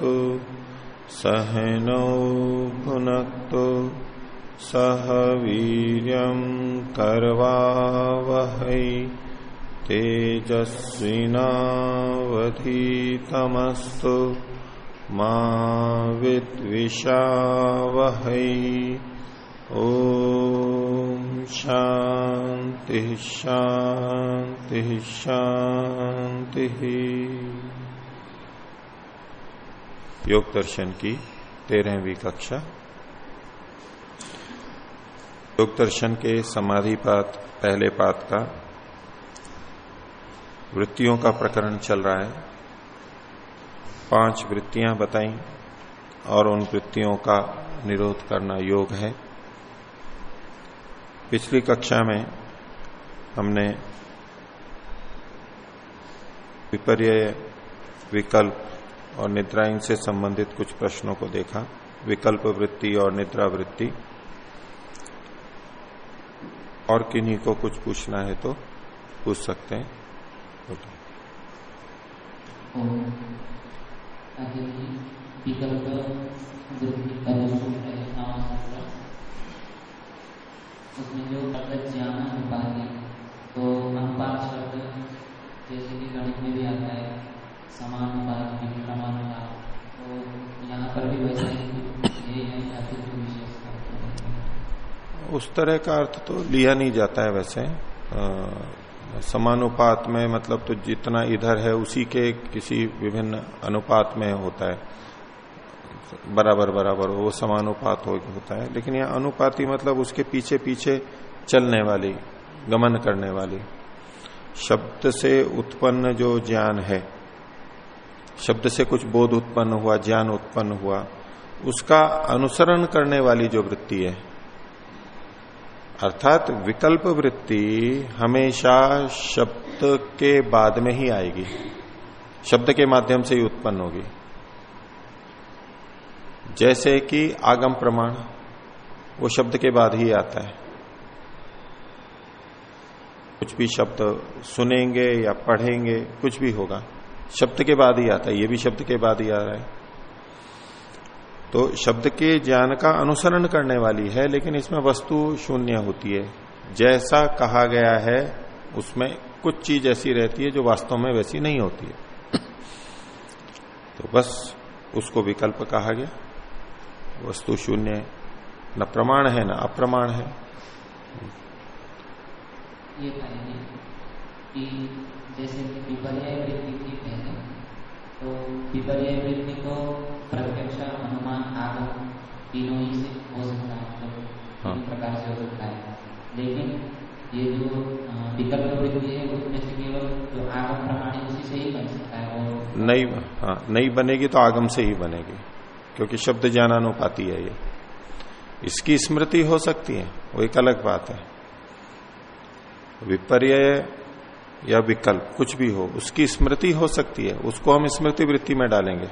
सहनावतु सहनौ भुनक्तु सह वीर्यं कर्वावहै तेजस्विनावधीतमस्तु मा विद्विषावहै। शांति शांति शांति योग दर्शन की तेरहवीं कक्षा। योग दर्शन के समाधि पात पहले पात का। वृत्तियों का प्रकरण चल रहा है। पाँच वृत्तियाँ बताई और उन वृत्तियों का निरोध करना योग है। पिछली कक्षा में हमने विपर्य विकल्प और निद्रा से संबंधित कुछ प्रश्नों को देखा। विकल्प वृत्ति और निद्रा वृत्ति। और किन्हीं को कुछ पूछना है तो पूछ सकते हैं। उसमें जो प्रगत ज्ञान है तो अनुपात शब्द जैसे कि गणित में भी आता है तो यहाँ पर भी वैसे उस तरह का अर्थ तो लिया नहीं जाता है वैसे। समानुपात में मतलब तो जितना इधर है उसी के किसी विभिन्न अनुपात में होता है। बराबर बराबर वो समानुपात हो, होता है। लेकिन यह अनुपाति मतलब उसके पीछे पीछे चलने वाली गमन करने वाली। शब्द से उत्पन्न जो ज्ञान है शब्द से कुछ बोध उत्पन्न हुआ, ज्ञान उत्पन्न हुआ, उसका अनुसरण करने वाली जो वृत्ति है, अर्थात विकल्प वृत्ति हमेशा शब्द के बाद में ही आएगी, शब्द के माध्यम से ही उत्पन्न होगी। जैसे कि आगम प्रमाण, वो शब्द के बाद ही आता है। कुछ भी शब्द सुनेंगे या पढ़ेंगे, कुछ भी होगा। शब्द के बाद ही आता है, ये भी शब्द के बाद ही आ रहा है। तो शब्द के ज्ञान का अनुसरण करने वाली है, लेकिन इसमें वस्तु शून्य होती है। जैसा कहा गया है, उसमें कुछ चीज़ ऐसी रहती है जो वास्तव में वैसी नहीं होती है। तो बस उसको विकल्प कहा गया। वस्तु शून्य, न प्रमाण है, न अप्रमाण है। ये कि जैसे विपर्य विपर्य वृत्ति को प्रत्यक्ष अनुमान आगम तीनों ही से हो सकता है मतलब हाँ। प्रकार से हो सकता है। लेकिन ये जो विकल्प वृत्ति है उसमें से केवल जो आगम प्रमाण है उसी से ही बन सकता है और नहीं हाँ नहीं बनेगी तो आगम से ही बनेगी क्योंकि शब्द ज्ञान ज्ञानानुपाती है ये। इसकी स्मृति हो सकती है वो एक अलग बात है। विपर्य या विकल्प, कुछ भी हो, उसकी स्मृति हो सकती है, उसको हम स्मृति वृत्ति में डालेंगे।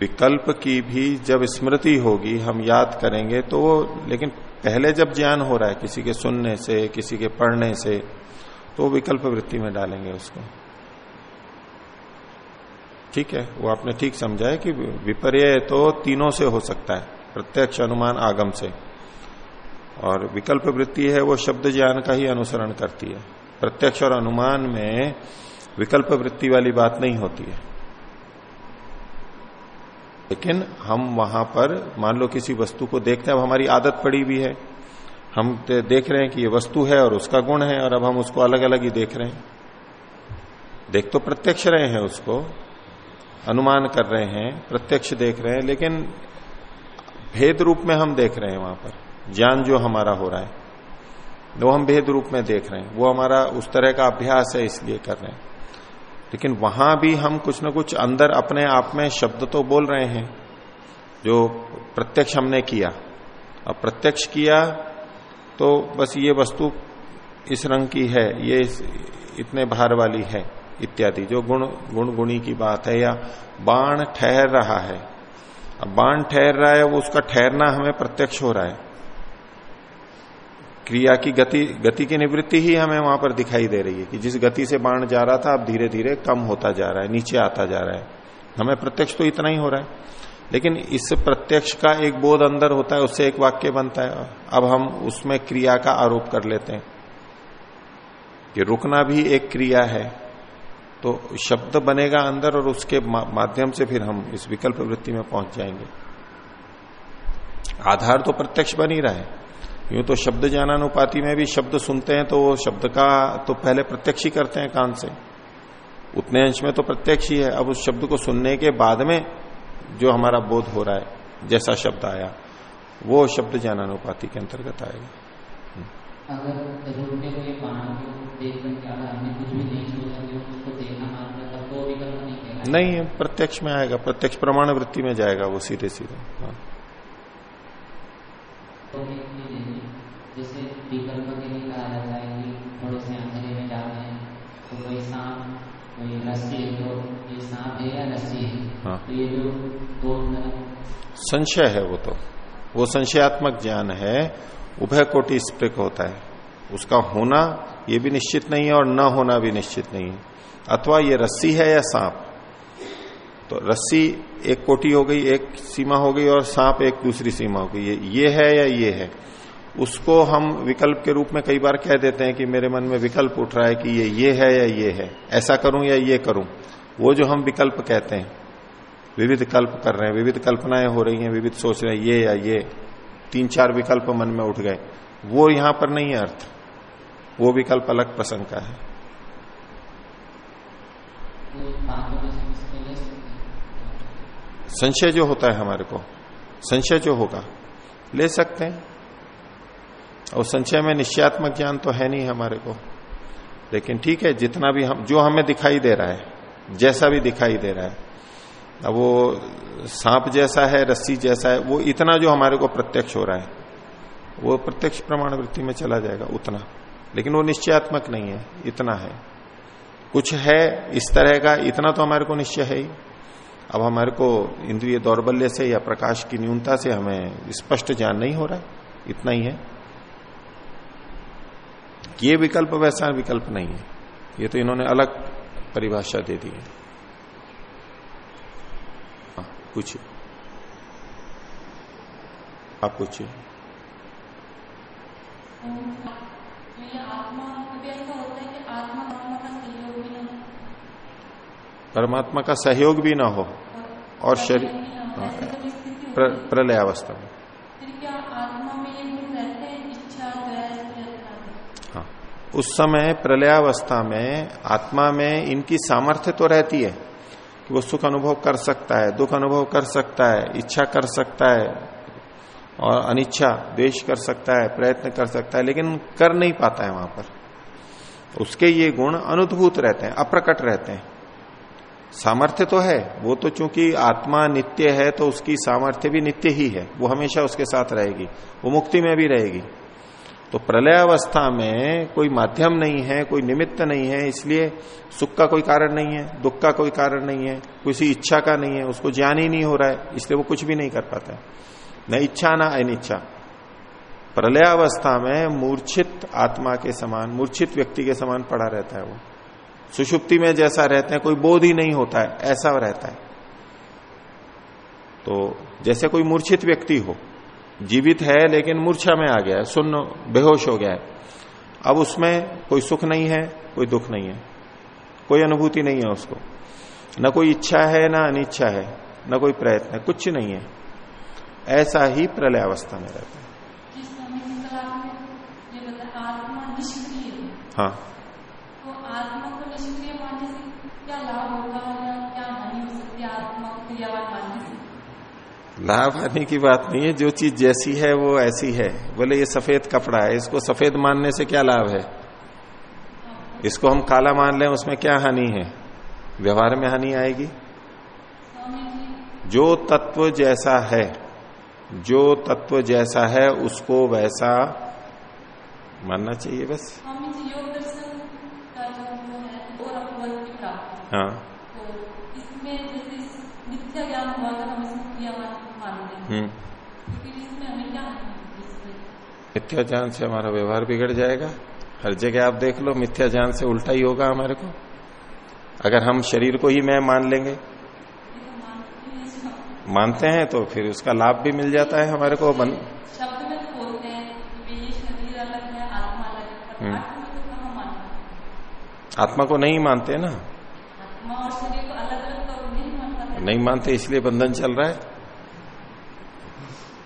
विकल्प की भी जब स्मृति होगी, हम याद करेंगे तो लेकिन पहले जब ज्ञान हो रहा है, किसी के सुनने से, किसी के पढ़ने से तो विकल्प वृत्ति में डालेंगे उसको। ठीक है? वो आपने ठीक समझा है कि विपर्य तो तीनों से हो सकता है, प्रत्यक्ष अनुमान आगम से। और विकल्प वृत्ति है, वो शब्द ज्ञान का ही अनुसरण करती है। प्रत्यक्ष और अनुमान में विकल्प वृत्ति वाली बात नहीं होती है। लेकिन हम वहाँ पर, मान लो किसी वस्तु को देखते हैं, अब हमारी आदत पड़ी भी है। हम देख रहे हैं कि ये वस्तु है और उसका गुण है, और अब हम उसको अलग अलग ही देख रहे हैं। देख तो प्रत्यक्ष रहे हैं उसको, अनुमान कर रहे हैं, प्रत्यक्ष देख रहे हैं, लेकिन भेद रूप में हम देख रहे हैं वहाँ पर। ज्ञान जो हमारा हो रहा है, वो हम भेद रूप में देख रहे हैं, वो हमारा उस तरह का अभ्यास है इसलिए कर रहे हैं। लेकिन वहाँ भी हम कुछ ना कुछ अंदर अपने आप में शब्द तो बोल रहे हैं, जो प्रत्यक्ष हमने किया। अब प्रत्यक्ष किया तो बस ये वस्तु इस रंग की है, ये इतने भार वाली है, इत्यादि, जो गुण गुण गुणी की बात है या बाण ठहर रहा है। अब बाण ठहर रहा है, वो उसका ठहरना हमें प्रत्यक्ष हो रहा है। क्रिया की गति गति की निवृत्ति ही हमें वहाँ पर दिखाई दे रही है कि जिस गति से बाण जा रहा था, अब धीरे धीरे कम होता जा रहा है, नीचे आता जा रहा है। हमें प्रत्यक्ष तो इतना ही हो रहा है। लेकिन इस प्रत्यक्ष का एक बोध अंदर होता है, उससे एक वाक्य बनता है। अब हम उसमें क्रिया का आरोप कर लेते हैं कि रुकना भी एक क्रिया है। तो शब्द बनेगा अंदर और उसके माध्यम से फिर हम इस विकल्प वृत्ति में पहुँच जाएँगे। आधार तो प्रत्यक्ष बन ही रहा है। यूँ तो शब्द ज्ञानानुपाति में भी शब्द सुनते हैं तो वो शब्द का तो पहले प्रत्यक्ष ही करते हैं कान से। उतने अंश में तो प्रत्यक्ष ही है। अब उस शब्द को सुनने के बाद में जो हमारा बोध हो रहा है जैसा शब्द आया वो शब्द ज्ञानानुपाति के अंतर्गत आएगा। अगर नहीं नहीं प्रत्यक्ष में आएगा प्रत्यक्ष प्रमाण वृत्ति में जाएगा वो सीधे सीधे हाँ। संशय है वो तो। वो संशयात्मक ज्ञान है, उभय कोटि स्प्रिक होता है। उसका होना ये भी निश्चित नहीं है और न होना भी निश्चित नहीं है। अथवा ये रस्सी है या सांप? तो रस्सी एक कोटि हो गई, एक सीमा हो गई और सांप एक दूसरी सीमा हो गई। ये ये है या ये है? उसको हम विकल्प के रूप में कई बार कह देते हैं कि मेरे मन में विकल्प उठ रहा है कि ये ये है या ये है। ऐसा करूँ या ये करूँ? वो जो हम विकल्प कहते हैं। विविध कल्प कर रहे हैं, विविध कल्पनाएँ हो रही हैं, विविध सोच रहे हैं, ये या ये। तीन चार विकल्प मन में उठ गए। वो यहाँ पर नहीं है अर्थ। वो विकल्प अलग प्रसंग का है। संशय जो होता है हमारे को, संशय जो होगा, ले सकते हैं। और संशय में निश्चयात्मक ज्ञान तो है नहीं हमारे को। लेकिन ठीक है, जितना भी हम, जो हमें दिखाई दे रहा है, जैसा भी दिखाई दे रहा है वो सांप जैसा है रस्सी जैसा है वो इतना जो हमारे को प्रत्यक्ष हो रहा है वो प्रत्यक्ष प्रमाण वृत्ति में चला जाएगा उतना। लेकिन वो निश्चयात्मक नहीं है इतना है। कुछ है इस तरह का इतना तो हमारे को निश्चय है ही। अब हमारे को इंद्रिय दौर्बल्य से या प्रकाश की न्यूनता से हमें स्पष्ट ज्ञान नहीं हो रहा इतना ही है। ये विकल्प वैसा विकल्प नहीं है। ये तो इन्होंने अलग परिभाषा दे दी है हाँ, पूछिए आप पूछिए। परमात्मा का सहयोग भी ना हो और शरीर हाँ, प्रलय अवस्था में। हाँ। उस समय प्रलयावस्था में आत्मा में इनकी सामर्थ्य तो रहती है। कि वो सुख अनुभव कर सकता है, दुख अनुभव कर सकता है, इच्छा कर सकता है, और अनिच्छा द्वेश कर सकता है, प्रयत्न कर सकता है, लेकिन कर नहीं पाता है वहाँ पर। उसके ये गुण अनुद्भूत रहते हैं, अप्रकट रहते हैं। सामर्थ्य तो है, वो तो चूँकि आत्मा नित्य है तो उसकी सामर्थ्य भी नित्य ही है, वो हमेशा उसके साथ रहेगी, वो मुक्ति में भी रहेगी। तो प्रलय अवस्था में कोई माध्यम नहीं है, कोई निमित्त नहीं है, इसलिए सुख का कोई कारण नहीं है, दुख का कोई कारण नहीं है, किसी इच्छा का नहीं है, उसको ज्ञान ही नहीं हो रहा है, इसलिए वो कुछ भी नहीं कर पाता है। न इच्छा ना अनिच्छा। प्रलय अवस्था में मूर्छित आत्मा के समान, मूर्छित व्यक्ति के समान पड़ा रहता है वो। सुषुप्ति में जैसा रहते हैं, कोई बोध ही नहीं होता है, ऐसा रहता है। तो जैसे कोई मूर्छित व्यक्ति हो जीवित है लेकिन मूर्छा में आ गया है सुन्न बेहोश हो गया है। अब उसमें कोई सुख नहीं है कोई दुख नहीं है। कोई अनुभूति नहीं है उसको। न कोई इच्छा है ना अनिच्छा है न कोई प्रयत्न है कुछ नहीं है। ऐसा ही प्रलय अवस्था में रहता है। हाँ। लाभ हानि की बात नहीं है, जो चीज़ जैसी है वो ऐसी है। बोले, ये सफ़ेद कपड़ा है, इसको सफ़ेद मानने से क्या लाभ है? इसको हम काला मान लें, उसमें क्या हानि है? व्यवहार में हानि आएगी? जो तत्व जैसा है, जो तत्व जैसा है, उसको वैसा मानना चाहिए बस। हाँ। हम्म मिथ्या ज्ञान से हमारा व्यवहार बिगड़ जाएगा। हर जगह आप देख लो मिथ्या ज्ञान से उल्टा ही होगा हमारे को। अगर हम शरीर को ही मैं मान लेंगे। मानते हैं तो फिर उसका लाभ भी मिल जाता है हमारे को। बन शब्द में तो बोलते हैं कि ये शरीर अलग है आत्मा हम्म। को नहीं मानते ना। आत्मा और शरीर को अलग अलग तो नहीं मानते इसलिए बंधन चल रहा है।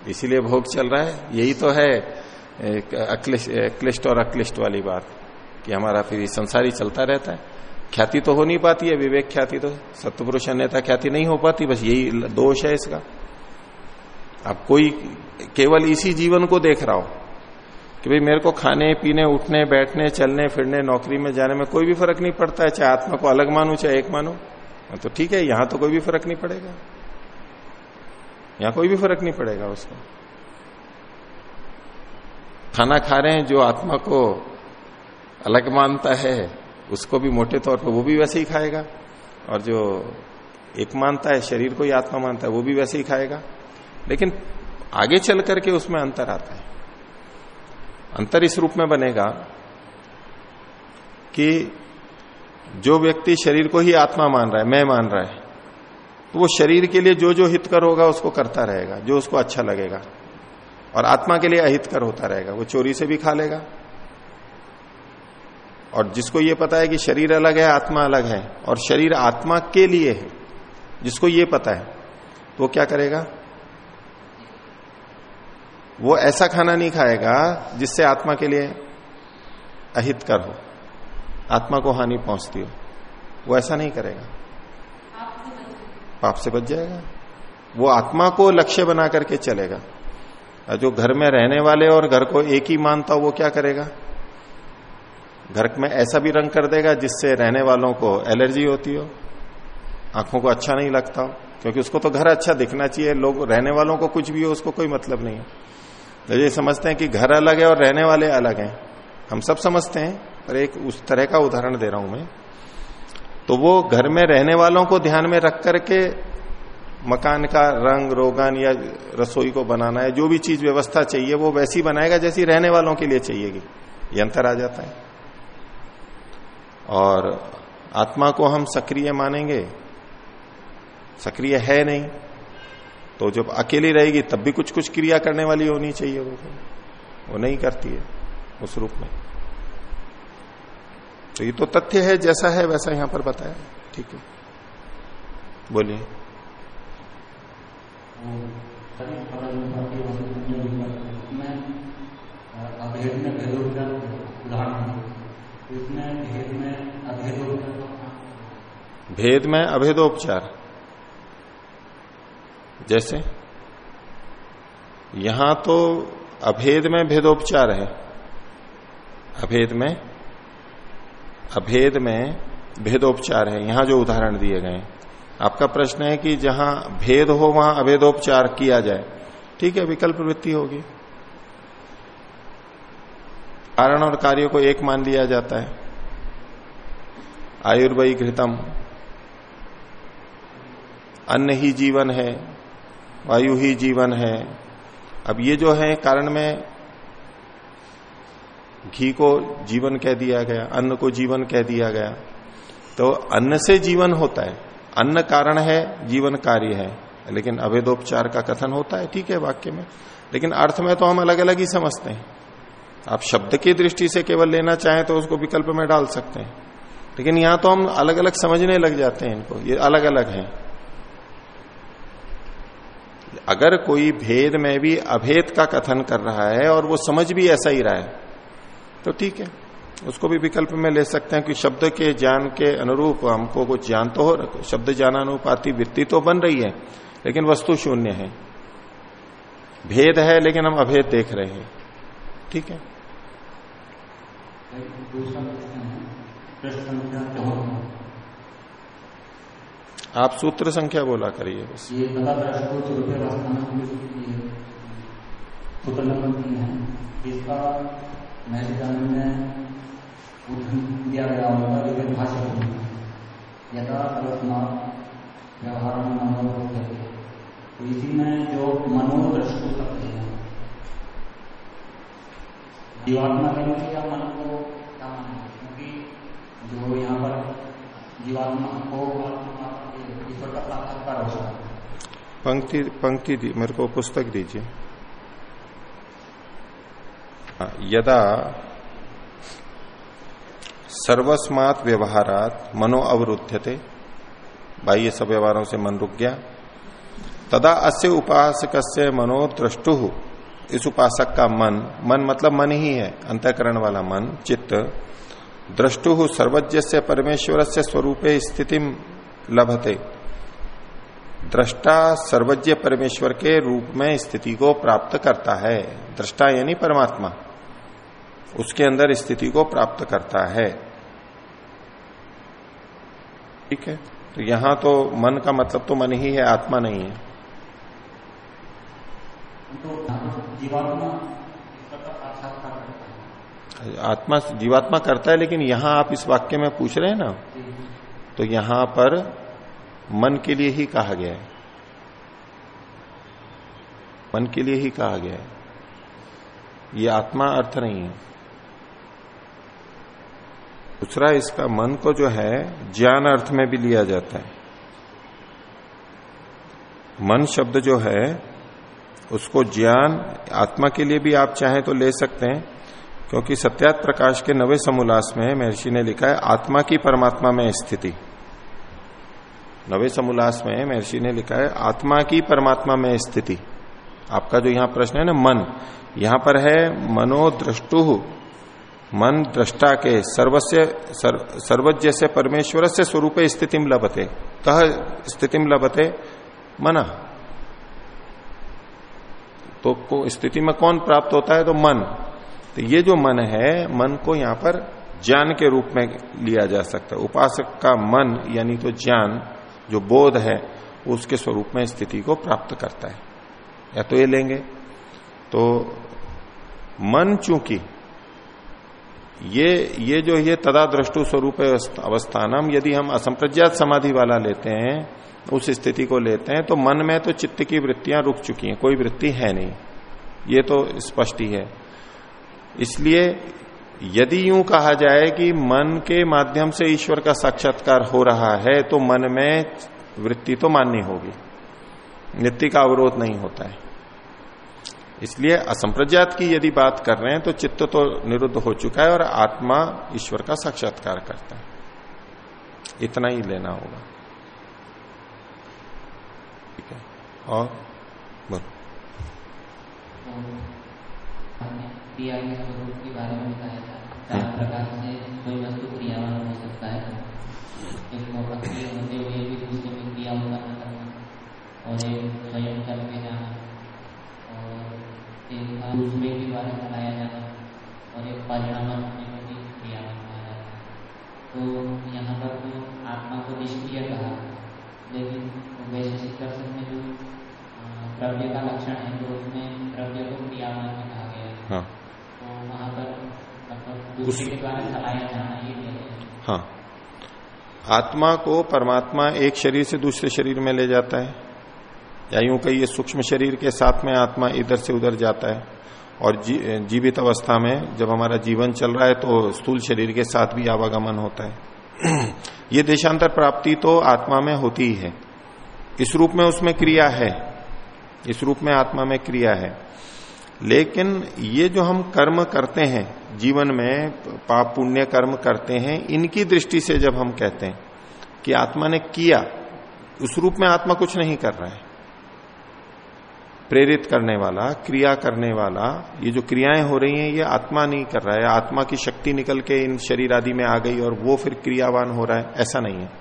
इसीलिए भोग चल रहा है। यही तो है अक्लिष्ट क्लिष्ट और अक्लिष्ट वाली बात कि हमारा फिर संसार ही चलता रहता है। ख्याति तो हो नहीं पाती है विवेक ख्याति तो सत्पुरुष अन्यता ख्याति नहीं हो पाती बस यही दोष है इसका। अब कोई केवल इसी जीवन को देख रहा हो कि भाई मेरे को खाने पीने उठने बैठने चलने फिरने नौकरी में जाने में कोई भी फ़र्क नहीं पड़ता है चाहे आत्मा को अलग मानू चाहे एक मानू। हाँ, तो ठीक है यहाँ तो कोई भी फ़र्क नहीं पड़ेगा। यहाँ कोई भी फ़र्क नहीं पड़ेगा उसको। खाना खा रहे हैं जो आत्मा को अलग मानता है, उसको भी मोटे तौर पर वो भी वैसे ही खाएगा। और जो एक मानता है, शरीर को ही आत्मा मानता है, वो भी वैसे ही खाएगा। लेकिन आगे चल करके उसमें अंतर आता है। अंतर इस रूप में बनेगा कि जो व्यक्ति शरीर को ही आत्मा मान रहा है, मैं मान रहा है तो वो शरीर के लिए जो जो हितकर होगा, उसको करता रहेगा, जो उसको अच्छा लगेगा। और आत्मा के लिए अहितकर होता रहेगा, वो चोरी से भी खा लेगा। और जिसको ये पता है कि शरीर अलग है, आत्मा अलग है, और शरीर आत्मा के लिए है, जिसको ये पता है तो वो क्या करेगा? वो ऐसा खाना नहीं खाएगा, जिससे आत्मा के लिए अहितकर हो, आत्मा को हानि पहुँचती हो। वो ऐसा नहीं करेगा। पाप से बच जाएगा। वो आत्मा को लक्ष्य बना करके चलेगा। जो घर में रहने वाले और घर को एक ही मानता हो, वो क्या करेगा? घर में ऐसा भी रंग कर देगा जिससे रहने वालों को एलर्जी होती हो, आँखों को अच्छा नहीं लगता हो। क्योंकि उसको तो घर अच्छा दिखना चाहिए, लोग रहने वालों को कुछ भी हो, उसको कोई मतलब नहीं है। तो ये समझते हैं कि घर अलग है और रहने वाले अलग हैं। हम सब समझते हैं, पर एक उस तरह का उदाहरण दे रहा हूँ मैं। तो वो घर में रहने वालों को ध्यान में रख करके मकान का रंग, रोगन या रसोई को बनाना है, जो भी चीज़ व्यवस्था चाहिए, वो वैसी बनाएगा जैसी रहने वालों के लिए चाहिएगी। ये अंतर आ जाता है। और आत्मा को हम सक्रिय मानेंगे। सक्रिय है नहीं। तो जब अकेली रहेगी, तब भी कुछ कुछ क्रिया करने वाली होनी चाहिए वो। वो नहीं करती है, उस रूप में। तो ये तो तथ्य है जैसा है वैसा यहाँ पर बताया। ठीक है। बोलिए। तो भेद में अभेदोपचार। जैसे? यहाँ तो अभेद में भेदोपचार है। अभेद में अभेद में भेदोपचार है। यहाँ जो उदाहरण दिए गए आपका प्रश्न है कि जहाँ भेद हो, वहाँ अभेदोपचार किया जाए। ठीक है, विकल्प वृत्ति होगी। कारण और कार्य को एक मान लिया जाता है। आयुर्वयी घृतम अन्न ही जीवन है, वायु ही जीवन है। अब ये जो है, कारण में घी को जीवन कह दिया गया, अन्न को जीवन कह दिया गया। तो अन्न से जीवन होता है। अन्न कारण है, जीवन कार्य है। लेकिन अभेदोपचार का कथन होता है, ठीक है वाक्य में। लेकिन अर्थ में तो हम अलग अलग ही समझते हैं। आप शब्द की दृष्टि से केवल लेना चाहें तो उसको विकल्प में डाल सकते हैं। लेकिन यहाँ तो हम अलग अलग समझने लग जाते हैं इनको। ये अलग अलग हैं। अगर कोई भेद में भी अभेद का कथन कर रहा है और वो समझ भी ऐसा ही रहा है तो ठीक है। उसको भी विकल्प में ले सकते हैं कि शब्द के ज्ञान के अनुरूप हमको कुछ ज्ञान तो हो, शब्द ज्ञानानुपाति वृत्ति तो बन रही है, लेकिन वस्तु शून्य है। भेद है, लेकिन हम अभेद देख रहे हैं। ठीक है? आप सूत्र संख्या बोला करिए बस। ये दिया गया होगा भाषा व्यवहार में तो इसी में जो है जीवात्मा या मन को क्या क्योंकि जो यहाँ पर जीवात्मा को ईश्वर का साक्षात्कार हो सकता पंक्ति पंक्ति दी, मेरे को पुस्तक दीजिए। यदा सर्वस्मात व्यवहारात मनो अवरुद्धते बाह्य सब व्यवहारों से मन रुक गया, तदा अस्य उपासक से मनो द्रष्टु, इस उपासक का मन मन मतलब मन ही है, अंतकरण वाला मन, चित्त, द्रष्टु सर्वज्ञ से परमेश्वर से स्वरूप स्थिति लभते। दृष्टा सर्वज्ञ परमेश्वर के रूप में स्थिति को प्राप्त करता है। दृष्टा यानी परमात्मा। उसके अंदर स्थिति को प्राप्त करता है। ठीक है? तो यहाँ तो मन का मतलब तो मन ही है आत्मा नहीं है। तो आत्मा जीवात्मा करता है। लेकिन यहाँ आप इस वाक्य में पूछ रहे हैं ना तो यहाँ पर मन के लिए ही कहा गया है। मन के लिए ही कहा गया है। ये आत्मा अर्थ नहीं है। दूसरा इसका मन को जो है ज्ञान अर्थ में भी लिया जाता है। मन शब्द जो है, उसको ज्ञान, आत्मा के लिए भी आप चाहें तो ले सकते हैं, क्योंकि सत्यात प्रकाश के नवे समोल्लास में महर्षि ने लिखा है, आत्मा की परमात्मा में स्थिति। नवे समोल्लास में महर्षि ने लिखा है, आत्मा की परमात्मा में स्थिति। आपका जो यहाँ प्रश्न है ना, मन, यहाँ पर है मनोद्रष्टु मन दृष्टा के सर्वस्य सर्व, सर्वज्ञ से परमेश्वर से स्वरूप स्थिति लभते। कह स्थिति लभते मना। तो को स्थिति में कौन प्राप्त होता है? तो मन। तो ये जो मन है मन को यहाँ पर ज्ञान के रूप में लिया जा सकता है। उपासक का मन यानी तो ज्ञान जो बोध है उसके स्वरूप में स्थिति को प्राप्त करता है। या तो ये लेंगे। तो मन चूँकि ये ये जो ये तदा दृष्टु स्वरूप अवस्थानम, यदि हम असंप्रज्ञात समाधि वाला लेते हैं, उस स्थिति को लेते हैं तो मन में तो चित्त की वृत्तियाँ रुक चुकी हैं, कोई वृत्ति है नहीं। ये तो स्पष्ट ही है। इसलिए यदि यूँ कहा जाए कि मन के माध्यम से ईश्वर का साक्षात्कार हो रहा है तो मन में वृत्ति तो माननी होगी। नित्य का अवरोध नहीं होता है। इसलिए असंप्रज्ञात की यदि बात कर रहे हैं तो चित्त तो निरुद्ध हो चुका है और आत्मा ईश्वर का साक्षात्कार करता है। इतना ही लेना होगा। ठीक है? और बोलो। स्वरूप के बारे में बताया था। द्रव्य का लक्षण है तो उसमें द्रव्य को में कहा गया है। हाँ। तो वहाँ पर मतलब दूसरे के द्वारा चलाया जाना ये हाँ। आत्मा को परमात्मा एक शरीर से दूसरे शरीर में ले जाता है। या यूँ कहिए सूक्ष्म शरीर के साथ में आत्मा इधर से उधर जाता है। और जी, जीवित अवस्था में जब हमारा जीवन चल रहा है तो स्थूल शरीर के साथ भी आवागमन होता है। ये देशांतर प्राप्ति तो आत्मा में होती ही है। इस रूप में उसमें क्रिया है। इस रूप में आत्मा में क्रिया है। लेकिन ये जो हम कर्म करते हैं, जीवन में पाप पुण्य कर्म करते हैं, इनकी दृष्टि से जब हम कहते हैं कि आत्मा ने किया, उस रूप में आत्मा कुछ नहीं कर रहा है। प्रेरित करने वाला, क्रिया करने वाला, ये जो क्रियाएँ हो रही हैं, ये आत्मा नहीं कर रहा है। आत्मा की शक्ति निकल के इन शरीर आदि में आ गई और वो फिर क्रियावान हो रहा है, ऐसा नहीं है।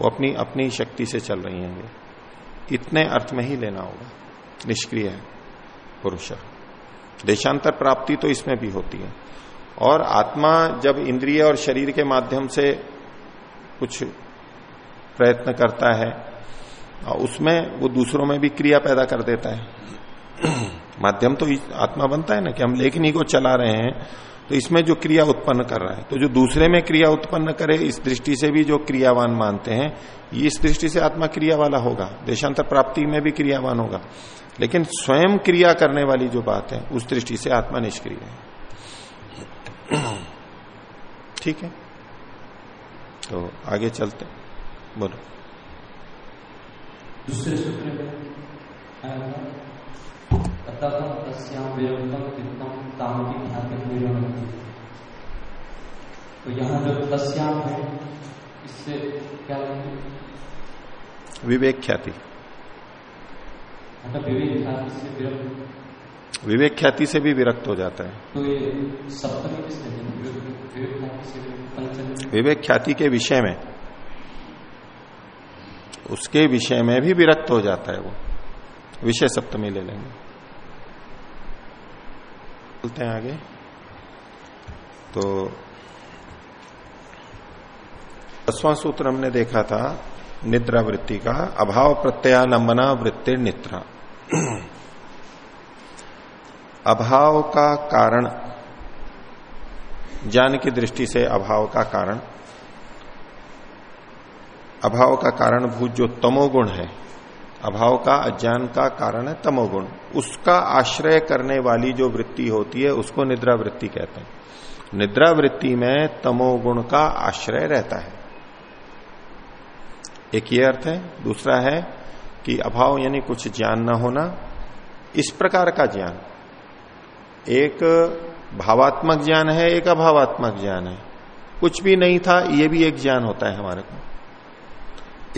वो अपनी अपनी शक्ति से चल रही हैं ये। इतने अर्थ में ही लेना होगा। निष्क्रिय है, पुरुष देशांतर प्राप्ति तो इसमें भी होती है। और आत्मा जब इंद्रिय और शरीर के माध्यम से कुछ प्रयत्न करता है, और उसमें वो दूसरों में भी क्रिया पैदा कर देता है। माध्यम तो आत्मा बनता है ना कि हम लेखनी को चला रहे हैं तो इसमें जो क्रिया उत्पन्न कर रहा है तो जो दूसरे में क्रिया उत्पन्न करे, इस दृष्टि से भी जो क्रियावान मानते हैं इस दृष्टि से आत्मा क्रिया वाला होगा, देशांतर प्राप्ति में भी क्रियावान होगा। लेकिन स्वयं क्रिया करने वाली जो बात है, उस दृष्टि से आत्मा निष्क्रिय है। ठीक है? तो आगे चलते। बोलो। दूसरे सूत्र में आया था अतः तस्याम विरक्तम चित्तम तामपि ख्याति विरक्ति तो यहाँ जो तस्याम है इससे क्या विवेक ख्याति मतलब विवेक ख्याति से विरक्त। विवेक ख्याति से भी विरक्त हो जाता है। तो ये सप्तमी विवेक विवेक ख्याति से पंचमी। विवेक ख्याति के विषय में। उसके विषय में भी विरक्त हो जाता है वो। विषय सप्तमी ले लेंगे। चलते हैं आगे। तो दसवां सूत्र हमने देखा था, निद्रा वृत्ति का, अभाव प्रत्यालंबना वृत्ति निद्रा। अभाव का कारण, ज्ञान की दृष्टि से अभाव का कारण, अभाव का कारण भूत जो तमोगुण है, अभाव का अज्ञान का कारण है तमोगुण। उसका आश्रय करने वाली जो वृत्ति होती है, उसको निद्रा वृत्ति कहते हैं। निद्रा वृत्ति में तमोगुण का आश्रय रहता है। एक ये अर्थ है। दूसरा है कि अभाव यानी कुछ ज्ञान न होना। इस प्रकार का ज्ञान। एक भावात्मक ज्ञान है, एक अभावात्मक ज्ञान है। कुछ भी नहीं था, ये भी एक ज्ञान होता है हमारे को।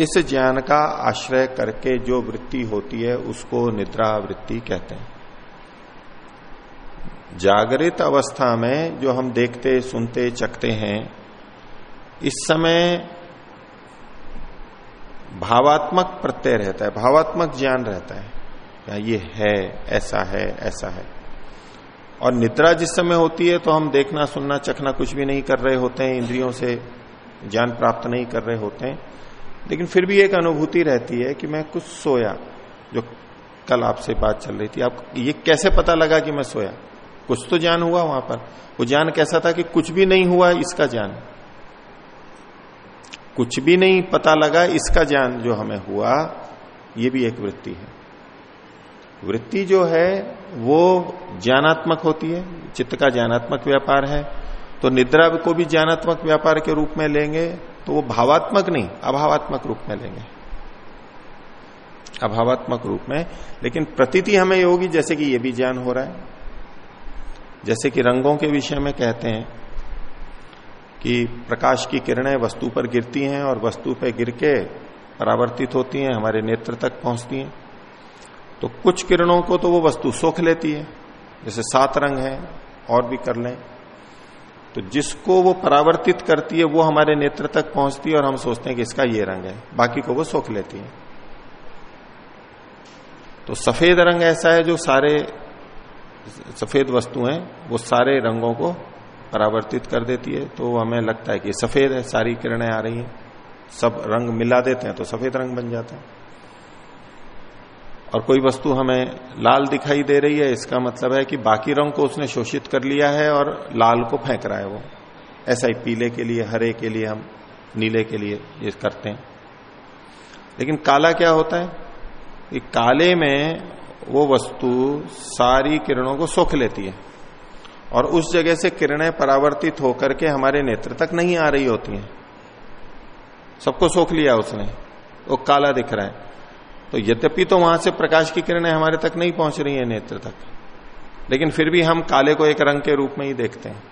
इस ज्ञान का आश्रय करके जो वृत्ति होती है, उसको निद्रा वृत्ति कहते हैं। जागृत अवस्था में जो हम देखते, सुनते, चखते हैं, इस समय भावात्मक प्रत्यय रहता है, भावात्मक ज्ञान रहता है। या ये है, ऐसा है ऐसा है। और निद्रा जिस समय होती है तो हम देखना, सुनना, चखना कुछ भी नहीं कर रहे होते हैं, इंद्रियों से ज्ञान प्राप्त नहीं कर रहे होते हैं। लेकिन फिर भी एक अनुभूति रहती है कि मैं कुछ सोया, जो कल आपसे बात चल रही थी। आप ये कैसे पता लगा कि मैं सोया? कुछ तो ज्ञान हुआ वहाँ पर। वो ज्ञान कैसा था कि कुछ भी नहीं हुआ इसका ज्ञान। कुछ भी नहीं पता लगा, इसका ज्ञान जो हमें हुआ, ये भी एक वृत्ति है। वृत्ति जो है, वो ज्ञानात्मक होती है, चित्त का ज्ञानात्मक व्यापार है। तो निद्रा को भी ज्ञानात्मक व्यापार के रूप में लेंगे तो वो भावात्मक नहीं, अभावात्मक रूप में लेंगे। अभावात्मक रूप में, लेकिन प्रतीति हमें होगी, जैसे कि ये भी ज्ञान हो रहा है। जैसे कि रंगों के विषय में कहते हैं कि प्रकाश की किरणें वस्तु पर गिरती हैं और वस्तु पर गिर के परावर्तित होती हैं, हमारे नेत्र तक पहुँचती हैं। तो कुछ किरणों को तो वो वस्तु सोख लेती है, जैसे सात रंग है, और भी कर लें। तो जिसको वो परावर्तित करती है, वो हमारे नेत्र तक पहुँचती है और हम सोचते हैं कि इसका ये रंग है, बाकी को वो सोख लेती है। तो सफ़ेद रंग ऐसा है जो सारे, सफ़ेद वस्तु हैं, वो सारे रंगों को परावर्तित कर देती है तो हमें लगता है कि सफ़ेद है, सारी किरणें आ रही हैं। सब रंग मिला देते हैं तो सफ़ेद रंग बन जाता है। और कोई वस्तु हमें लाल दिखाई दे रही है, इसका मतलब है कि बाकी रंग को उसने शोषित कर लिया है और लाल को फेंक रहा है वो। ऐसा ही पीले के लिए, हरे के लिए हम नीले के लिए ये करते हैं। लेकिन काला क्या होता है? कि काले में वो वस्तु सारी किरणों को सोख लेती है। और उस जगह से किरणें परावर्तित होकर के हमारे नेत्र तक नहीं आ रही होती हैं। सबको सोख लिया उसने। वो काला दिख रहा है। तो यद्यपि तो वहाँ से प्रकाश की किरणें हमारे तक नहीं पहुँच रही है नेत्र तक। लेकिन फिर भी हम काले को एक रंग के रूप में ही देखते हैं।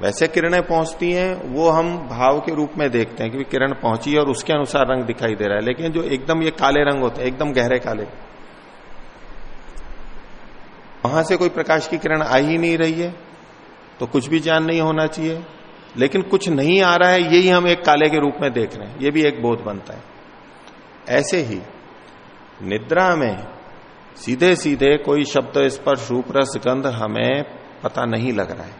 वैसे किरणें पहुँचती हैं, वो हम भाव के रूप में देखते हैं क्योंकि किरण पहुँची है और उसके अनुसार रंग दिखाई दे रहा है। लेकिन जो एकदम ये काले रंग होते हैं, एकदम गहरे काले वहाँ से कोई प्रकाश की किरण आ ही नहीं रही है तो कुछ भी ज्ञान नहीं होना चाहिए। लेकिन कुछ नहीं आ रहा है, यही हम एक काले के रूप में देख रहे हैं। ये भी एक बोध बनता है। ऐसे ही निद्रा में सीधे सीधे कोई शब्द, स्पर्श, रूप, रस, गंध हमें पता नहीं लग रहा है।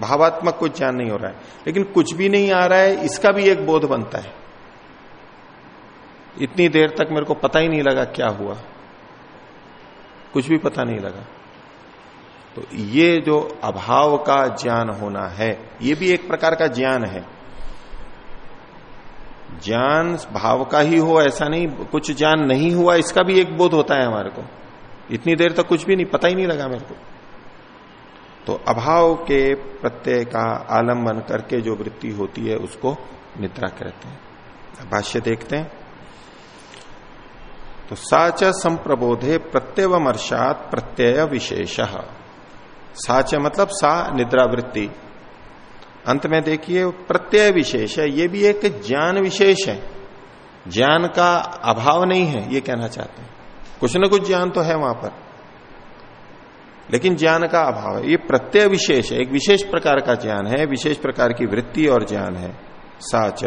भावात्मक कुछ ज्ञान नहीं हो रहा है। लेकिन कुछ भी नहीं आ रहा है, इसका भी एक बोध बनता है। इतनी देर तक मेरे को पता ही नहीं लगा क्या हुआ। कुछ भी पता नहीं लगा। तो ये जो अभाव का ज्ञान होना है, ये भी एक प्रकार का ज्ञान है। ज्ञान भाव का ही हो, ऐसा नहीं, कुछ ज्ञान नहीं हुआ, इसका भी एक बोध होता है हमारे को। इतनी देर तक कुछ भी नहीं, पता ही नहीं लगा मेरे को। तो अभाव के प्रत्यय का आलंबन करके जो वृत्ति होती है, उसको निद्रा कहते हैं। भाष्य देखते हैं। तो साच संप्रबोधे प्रत्यवमर्शात प्रत्यय विशेष। साच मतलब सा निद्रा वृत्ति अंत में देखिए, प्रत्यय विशेष है, ये भी एक ज्ञान विशेष है। ज्ञान का अभाव नहीं है, ये कहना चाहते हैं। कुछ ना कुछ ज्ञान तो है वहाँ पर। लेकिन ज्ञान का अभाव है। ये प्रत्यय विशेष है, एक विशेष प्रकार का ज्ञान है, विशेष प्रकार की वृत्ति और ज्ञान है। साच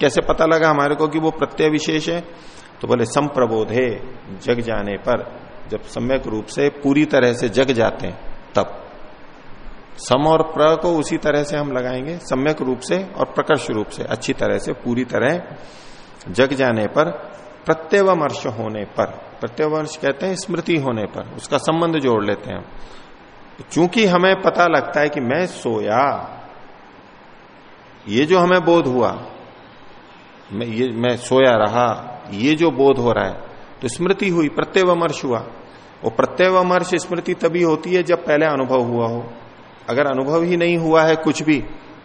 कैसे पता लगा हमारे को कि वो प्रत्यय विशेष है? तो बोले, संप्रबोधे, जग जाने पर। जब सम्यक रूप से पूरी तरह से जग जाते हैं तब। सम और प्र को उसी तरह से हम लगाएँगे, सम्यक रूप से और प्रकर्ष रूप से, अच्छी तरह से, पूरी तरह जग जाने पर प्रत्यवमर्श होने पर। प्रत्यवमर्श कहते हैं स्मृति होने पर, उसका संबंध जोड़ लेते हैं चूँकि हमें पता लगता है कि मैं सोया, ये जो हमें बोध हुआ, मैं ये, मैं सोया रहा, ये जो बोध हो रहा है तो स्मृति हुई प्रत्यवमर्श हुआ। वो प्रत्यवमर्श स्मृति तभी होती है जब पहले अनुभव हुआ हो। अगर अनुभव ही नहीं हुआ है कुछ भी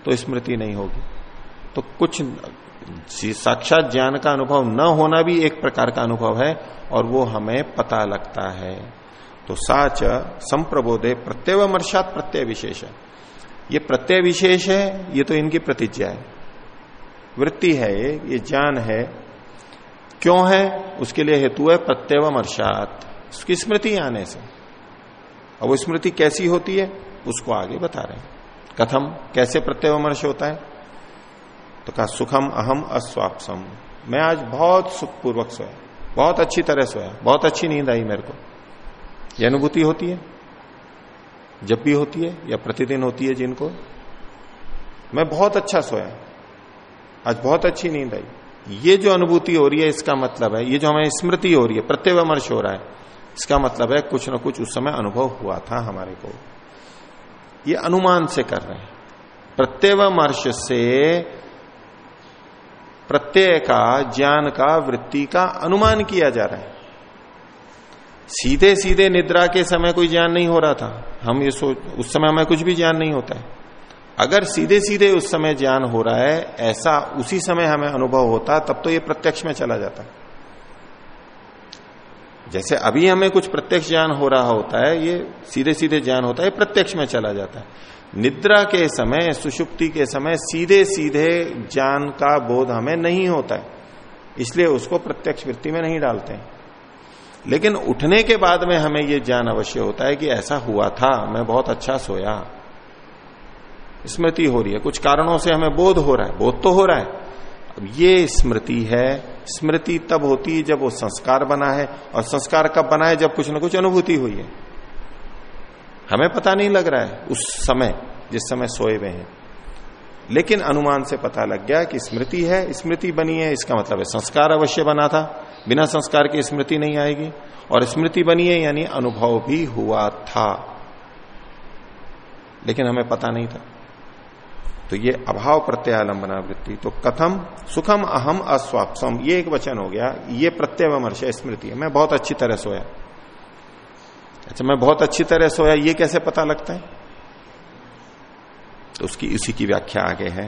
तो स्मृति नहीं होगी। तो कुछ साक्षात ज्ञान का अनुभव न होना भी एक प्रकार का अनुभव है, और वो हमें पता लगता है। तो साच संप्रबोधे प्रत्यवमर्शात प्रत्यय विशेष है। ये प्रत्यय विशेष है, ये तो इनकी प्रतिज्ञा है। वृत्ति है ये ये ज्ञान है। क्यों है? उसके लिए हेतु है प्रत्यवमर्शात उसकी स्मृति आने से। और वो स्मृति कैसी होती है, उसको आगे बता रहे हैं। कथम, कैसे प्रत्यवमर्श होता है? तो कहा, सुखम अहम अस्वापसम। मैं आज बहुत सुखपूर्वक सोया, बहुत अच्छी तरह सोया, बहुत अच्छी नींद आई मेरे को। यह अनुभूति होती है? जब भी होती है या प्रतिदिन होती है जिनको? मैं बहुत अच्छा सोया, आज बहुत अच्छी नींद आई। ये जो अनुभूति हो रही है, इसका मतलब है, ये जो हमें स्मृति हो रही है, प्रत्यवमर्श हो रहा है इसका मतलब है कुछ ना कुछ उस समय अनुभव हुआ था हमारे को। ये अनुमान से कर रहे हैं। प्रत्यवमर्श से प्रत्यय का, ज्ञान का, वृत्ति का अनुमान किया जा रहा है। सीधे सीधे निद्रा के समय कोई ज्ञान नहीं हो रहा था। हम ये सोच उस समय हमें कुछ भी ज्ञान नहीं होता है। अगर सीधे सीधे उस समय ज्ञान हो रहा है, ऐसा उसी समय हमें अनुभव होता, तब तो ये प्रत्यक्ष में चला जाता। जैसे अभी हमें कुछ प्रत्यक्ष ज्ञान हो रहा होता है, ये सीधे सीधे ज्ञान होता है प्रत्यक्ष में चला जाता है। निद्रा के समय, सुषुप्ति के समय सीधे सीधे ज्ञान का बोध हमें नहीं होता है। इसलिए उसको प्रत्यक्ष वृत्ति में नहीं डालते हैं। लेकिन उठने के बाद में हमें यह ज्ञान अवश्य होता है कि ऐसा हुआ था, मैं बहुत अच्छा सोया। स्मृति हो रही है, कुछ कारणों से हमें बोध हो रहा है, बोध तो हो रहा है। अब ये स्मृति है। स्मृति तब होती है जब वो संस्कार बना है और संस्कार कब बना है जब कुछ ना कुछ अनुभूति हुई है। हमें पता नहीं लग रहा है उस समय, जिस समय सोए हुए हैं। लेकिन अनुमान से पता लग गया कि स्मृति है, स्मृति बनी है, इसका मतलब है संस्कार अवश्य बना था। बिना संस्कार की स्मृति नहीं आएगी। और स्मृति बनी है यानी अनुभव भी हुआ था। लेकिन हमें पता नहीं था। तो ये अभाव प्रत्यालंबना वृत्ति तो कथम सुखम अहम अस्वापसम, ये एक वचन हो गया, ये प्रत्यवमर्श स्मृति है। मैं बहुत अच्छी तरह सोया। अच्छा मैं बहुत अच्छी तरह सोया, ये कैसे पता लगता है? तो उसकी, इसी की व्याख्या आगे है।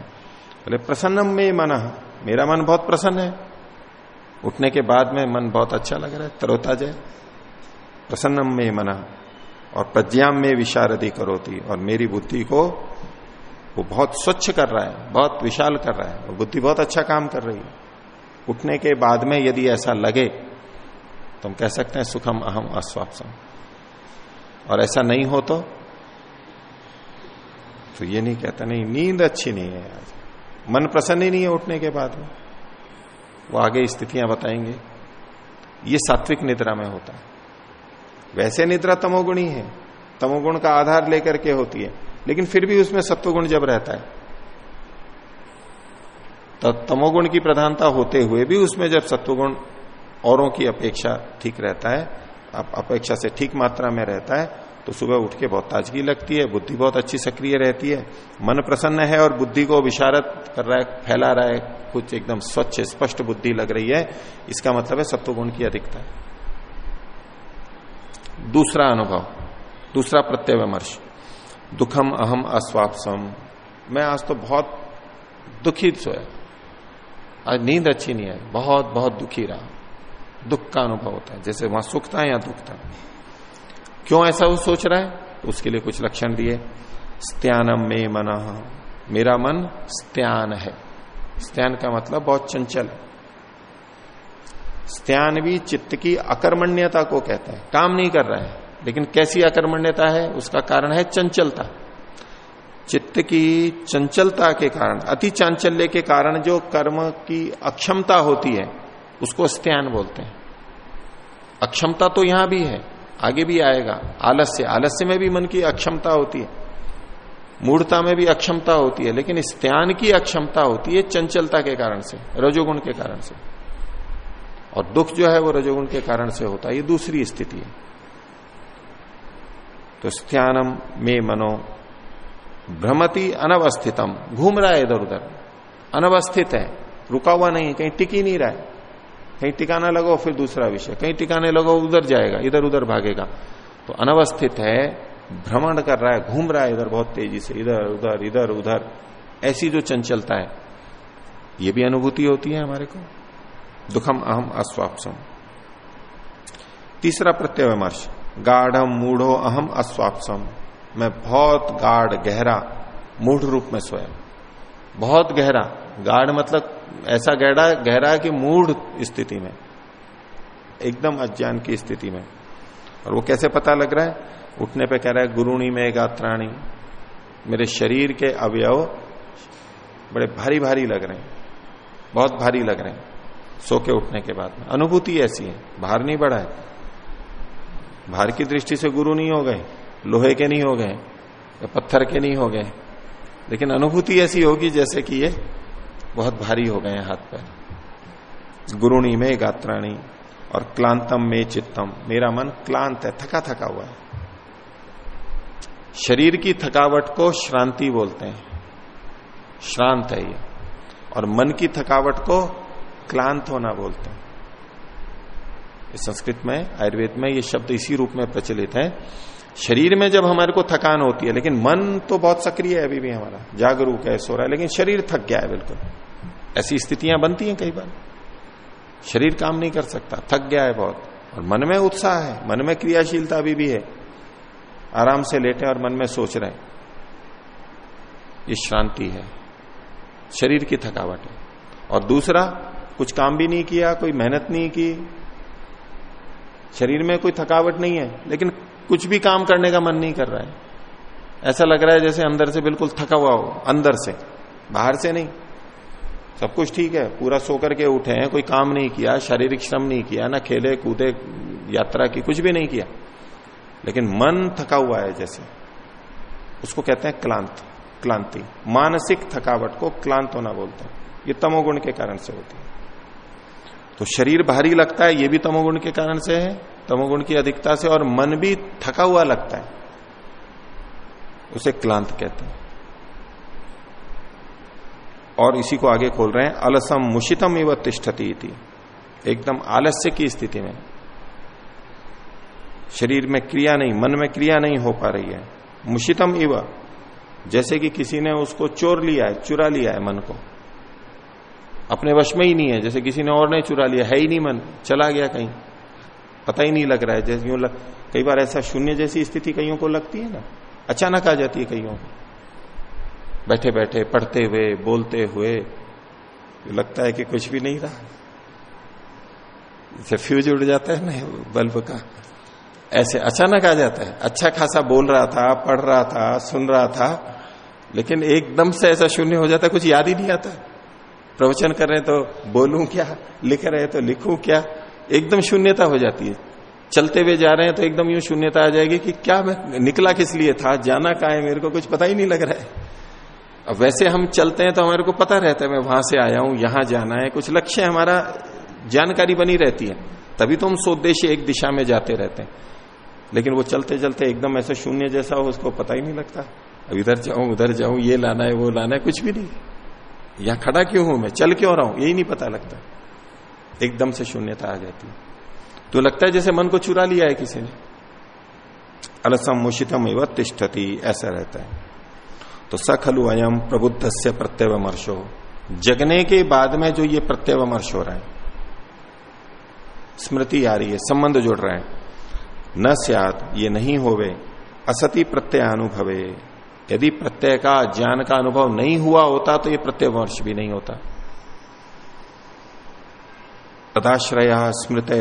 बोले, प्रसन्नम में मन, मेरा मन बहुत प्रसन्न है। उठने के बाद में मन बहुत अच्छा लग रहा है, तरोता जाए। प्रसन्नम में मना, और प्रज्ञाम में विशारदी करोती, और मेरी बुद्धि को वो बहुत स्वच्छ कर रहा है, बहुत विशाल कर रहा है वो बुद्धि बहुत अच्छा काम कर रही है। उठने के बाद में यदि ऐसा लगे तो हम कह सकते हैं, सुखम अहम अस्वापसम। और ऐसा नहीं हो तो तो ये नहीं कहता, नहीं, नींद अच्छी नहीं है आज। मन प्रसन्न ही नहीं है उठने के बाद में। वो आगे स्थितियाँ बताएँगे। ये सात्विक निद्रा में होता है। वैसे निद्रा तमोगुणी है। तमोगुण का आधार लेकर के होती है। लेकिन फिर भी उसमें सत्वगुण जब रहता है तो तमोगुण की प्रधानता होते हुए भी उसमें जब सत्वगुण औरों की अपेक्षा ठीक रहता है अपेक्षा से ठीक मात्रा में रहता है तो सुबह उठ के बहुत ताजगी लगती है, बुद्धि बहुत अच्छी सक्रिय रहती है, मन प्रसन्न है और बुद्धि को विशारत कर रहा है, फैला रहा है, कुछ एकदम स्वच्छ, स्पष्ट बुद्धि लग रही है, इसका मतलब है सत्वगुण की अधिकता। दूसरा अनुभव, दूसरा प्रत्यय विमर्श। दुखम अहम अस्वापसम। मैं आज तो बहुत दुखी सोया। आज नींद अच्छी नहीं आई। बहुत बहुत दुखी रहा। दुख का अनुभव होता है। जैसे वहाँ सुख था या दुख था। क्यों ऐसा वो सोच रहा है? उसके लिए कुछ लक्षण दिए। स्त्यानम में मना। मेरा मन स्त्यान है। स्त्यान का मतलब बहुत चंचल। है स्त्यान भी चित्त की अकर्मण्यता को कहते हैं। काम नहीं कर रहा है। लेकिन कैसी अकर्मण्यता है? उसका कारण है चंचलता। चित्त की चंचलता के कारण, अति चांचल्य के कारण जो कर्म की अक्षमता होती है, उसको स्त्यान बोलते हैं। अक्षमता तो यहाँ भी है, आगे भी आएगा। आलस्य आलस्य में भी मन की अक्षमता होती है। मूढ़ता में भी अक्षमता होती है, लेकिन स्त्यान की अक्षमता होती है चंचलता के कारण से, रजोगुण के कारण से। और दुख जो है वो रजोगुण के कारण से होता है, ये दूसरी स्थिति है। तो स्त्यानम में मनो भ्रमति अनवस्थितम घूम रहा है इधर उधर अनवस्थित है। रुका हुआ नहीं कहीं टिकी नहीं रहा है। कहीं टिकाना लगो, फिर दूसरा विषय। कहीं टिकाने लगो, उधर जाएगा इधर उधर भागेगा। तो अनवस्थित है, भ्रमण कर रहा है, घूम रहा है इधर बहुत तेज़ी से इधर उधर इधर उधर ऐसी जो चंचलता है, ये भी अनुभूति होती है हमारे को। दुखम अहम अस्वापसम। तीसरा प्रत्यय विमर्श गाढ़म मूढ़ो अहम अस्वापसम मैं बहुत गाढ़ गहरा, मूढ़ रूप में स्वयं। बहुत गहरा, गाढ़ मतलब ऐसा गहरा गहरा कि मूढ़ स्थिति में। एकदम अज्ञान की स्थिति में। और वो कैसे पता लग रहा है? उठने पे कह रहा है गुरुणी में गात्राणी मेरे शरीर के अवयव बड़े भारी भारी लग रहे हैं। बहुत भारी लग रहे हैं। सो के उठने के बाद में। अनुभूति ऐसी है, भार नहीं बढ़ा है। भार की दृष्टि से गुरु नहीं हो गए, लोहे के नहीं हो गए, या पत्थर के नहीं हो गए। लेकिन अनुभूति ऐसी होगी जैसे कि ये बहुत भारी हो गए हाथ पैर। गुरुणी में गात्राणी और क्लांतम में चित्तम। मेरा मन क्लांत है थका थका हुआ है। शरीर की थकावट को श्रांति बोलते हैं। श्रांत है ये। और मन की थकावट को क्लांत होना बोलते हैं। संस्कृत में, आयुर्वेद में, ये शब्द इसी रूप में प्रचलित है। शरीर में जब हमारे को थकान होती है, लेकिन मन तो बहुत सक्रिय है अभी भी हमारा, जागरूक है, सो रहा है, लेकिन शरीर थक गया है बिल्कुल। ऐसी स्थितियाँ बनती हैं कई बार। शरीर काम नहीं कर सकता, थक गया है बहुत। और मन में उत्साह है, मन में क्रियाशीलता अभी भी है। आराम से लेटे और मन में सोच रहे ये शांति है। शरीर की थकावट है। और दूसरा, कुछ काम भी नहीं किया, कोई मेहनत नहीं की शरीर में कोई थकावट नहीं है, लेकिन कुछ भी काम करने का मन नहीं कर रहा है। ऐसा लग रहा है जैसे अंदर से बिल्कुल थका हुआ हो, अंदर से, बाहर से नहीं। सब कुछ ठीक है, पूरा सो करके उठे हैं, कोई काम नहीं किया, शारीरिक श्रम नहीं किया, ना खेले कूदे, यात्रा की कुछ भी नहीं किया। लेकिन मन थका हुआ है जैसे, उसको कहते हैं क्लांत, क्लांति। मानसिक थकावट को क्लांत होना बोलते हैं। ये तमोगुण के कारण से होती है। तो शरीर भारी लगता है, ये भी तमोगुण के कारण से है। तमोगुण की अधिकता से और मन भी थका हुआ लगता है। उसे क्लांत कहते हैं। और इसी को आगे खोल रहे हैं, अलसम मुशितम एवं तिष्ठती एकदम आलस्य की स्थिति में। शरीर में क्रिया नहीं, मन में क्रिया नहीं हो पा रही है। मुशितम इव, जैसे कि किसी ने उसको चोर लिया है, चुरा लिया है मन को। अपने वश में ही नहीं है जैसे किसी ने और ने चुरा लिया है ही नहीं मन चला गया कहीं। पता ही नहीं लग रहा है जैसे यूँ लग, कई बार ऐसा शून्य जैसी स्थिति कईयों को लगती है ना अचानक आ जाती है कईयों को। बैठे बैठे पढ़ते हुए बोलते हुए लगता है कि कुछ भी नहीं रहा। जैसे फ्यूज उड़ जाता है ना बल्ब का। ऐसे अचानक आ जाता है। अच्छा खासा बोल रहा था पढ़ रहा था सुन रहा था लेकिन एकदम से ऐसा शून्य हो जाता है कुछ याद ही नहीं आता। प्रवचन कर रहे हैं तो बोलूँ क्या, लिख रहे हैं तो लिखूं क्या? एकदम शून्यता हो जाती है। चलते हुए जा रहे हैं तो एकदम यूँ शून्यता आ जाएगी कि क्या मैं निकला किस लिए था, जाना कहा है, मेरे को कुछ पता ही नहीं लग रहा है। अब वैसे हम चलते हैं तो हमारे को पता रहता है, मैं वहाँ से आया हूँ, यहाँ जाना है, कुछ लक्ष्य हमारा जानकारी बनी रहती है। तभी तो हम सोदेश्य एक दिशा में जाते रहते हैं। लेकिन वो चलते चलते एकदम ऐसा शून्य जैसा हो, उसको पता ही नहीं लगता। अब इधर जाऊँ, उधर जाऊँ, ये लाना है, वो लाना है, कुछ भी नहीं। यहाँ खड़ा क्यों हूँ मैं? चल क्यों रहा हूँ? यही नहीं पता लगता। एकदम से शून्यता आ जाती है। तो लगता है जैसे मन को चुरा लिया है किसी ने। अलसम मुशितम एवं तिष्ठती, ऐसा रहता है। तो स खलु अयम प्रबुद्ध से प्रत्यवमर्शो जगने के बाद में जो ये प्रत्यवमर्श हो रहा है, स्मृति आ रही है, संबंध जुड़ रहे हैं। न सियात, ये नहीं होवे, असती प्रत्यय अनुभवे यदि प्रत्यय का ज्ञान का अनुभव नहीं हुआ होता तो ये प्रत्यवमर्श भी नहीं होता। तदाश्रय स्मृत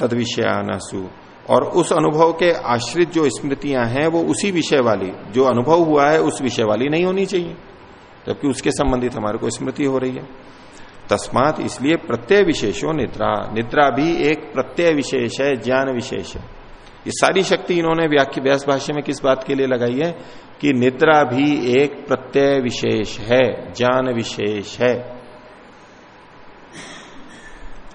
तद विषयानसु और उस अनुभव के आश्रित जो स्मृतियाँ हैं, वो उसी विषय वाली, जो अनुभव हुआ है, उस विषय वाली नहीं होनी चाहिए। जबकि उसके संबंधित हमारे को स्मृति हो रही है। तस्मात इसलिए प्रत्यय विशेषो निद्रा। निद्रा भी एक प्रत्यय विशेष है, ज्ञान विशेष है। ये सारी शक्ति इन्होंने व्याख्या व्यास भाष्य में किस बात के लिए लगाई है? कि निद्रा भी एक प्रत्यय विशेष है, ज्ञान विशेष है।